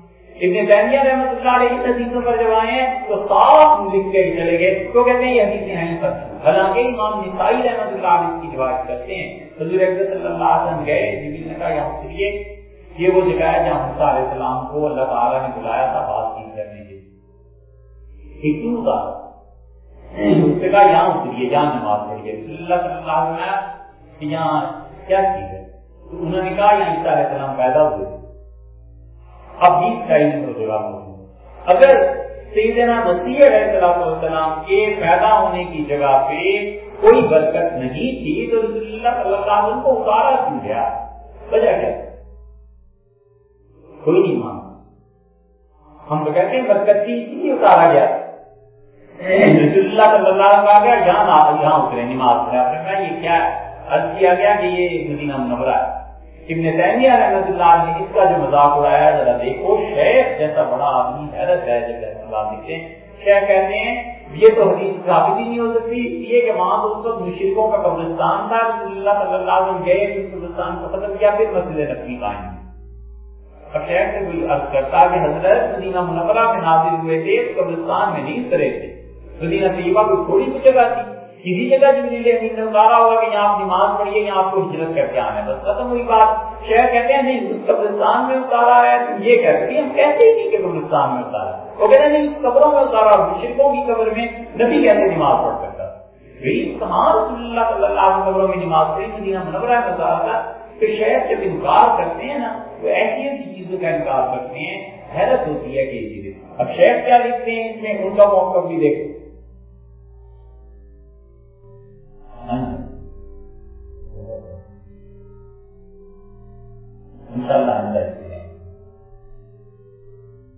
A: ابن تیمیہ رحمۃ اللہ علیہ ان حدیثوں پر جب آئے ہیں تو صاف لکھ کے چلے گئے۔ تو کہتے ہیں یہ حدیثیں ہیں پر حالانکہ امام نسائی رحمۃ اللہ علیہ کی روایت کرتے ہیں۔ حضور اکبر صلی اللہ علیہ وسلم گئے جبریل نے کہا، یہاں اتریے یہ وہ جگہ ہے جہاں موسیٰ علیہ السلام کو اللہ تعالیٰ نے بلایا تھا بات چیت کرنے کے لیے کیوں تھا۔ اس نے کہا، یہاں اتریے جہاں نماز پڑھیے رسول اللہ صلی اللہ علیہ وسلم کہ یہاں کیا چیز ہے؟ تو انہوں نے کہا، یہاں عیسیٰ علیہ السلام پیدا ہوئے اب بیس کا علم کو جگہ موجود اگر سیدنا مسیح علیہ السلام کے پیدا ہونے کی جگہ پہ کوئی برکت نہیں تھی، تو رسول اللہ صلی اللہ علیہ وسلم کو اتارا کیوں گیا؟ وجہ کیا؟ کوئی نہیں مان ہم تو کہتے ہیں برکت تھی اسی لیے اتارا گیا رسول اللہ صلی اللہ علیہ وسلم گیا یہاں یہاں اترے، نماز پڑھا۔ میں یہ کیا؟ ہے عرض کیا گیا کہ یہ مدینہ منورہ ہے۔ ابن تیمیہ رحمۃ اللہ نے اس کا جو مذاق اڑایا، ذرا دیکھو، شیخ جیسا بڑا آدمی حیرت ہے جب ایسا بات لکھتے شیخ کہتے ہیں، یہ تو حدیث ثابت ہی نہیں ہو سکتی اس لیے کہ وہاں تو اس وقت مشرقوں کا قبرستان تھا، رسول اللہ صلی اللہ علیہ وسلم گئے، پھر قبرستان کو ختم کیا، پھر مسجد نبی قائم۔ اور شیخ سے کوئی عرض کرتا کہ حضرت مدینہ منورہ میں نازل ہوئے تھے قبرستان میں نہیں اترے تھے۔ مدینہ طیبہ کوئی تھوڑی سی جگہ تھی۔ کسی جگہ جبریل امین نے اتارا ہوگا کہ یہاں آپ نماز پڑھیے، یہاں آپ کو ہجرت کر کے آنا ہے۔ بس ختم ہوئی بات۔ شہر کہتے ہیں، نہیں، اس قبرستان میں اتارا ہے۔ تم یہ کہتے ہیں، ہم کہتے ہی نہیں کہ قبرستان میں اتارا وہ کہتے ہیں، نہیں قبروں میں اتارا مشرقوں کی قبر میں نبی کیسے نماز پڑھ سکتا کہاں رسول اللہ صلی اللہ علیہ قبروں میں نماز پڑھی مدینہ منورہ میں اتارا تھا۔ کہ شہر جب انکار کرتے ہیں نا تو ایسی ایسی چیزوں کا انکار کرتے ہیں، حیرت ہوتی ہے کہ یہ چیزیں۔ اب شہر کیا لکھتے ہیں؟ اس میں ان کا موقع بھی دیکھو۔ bisa.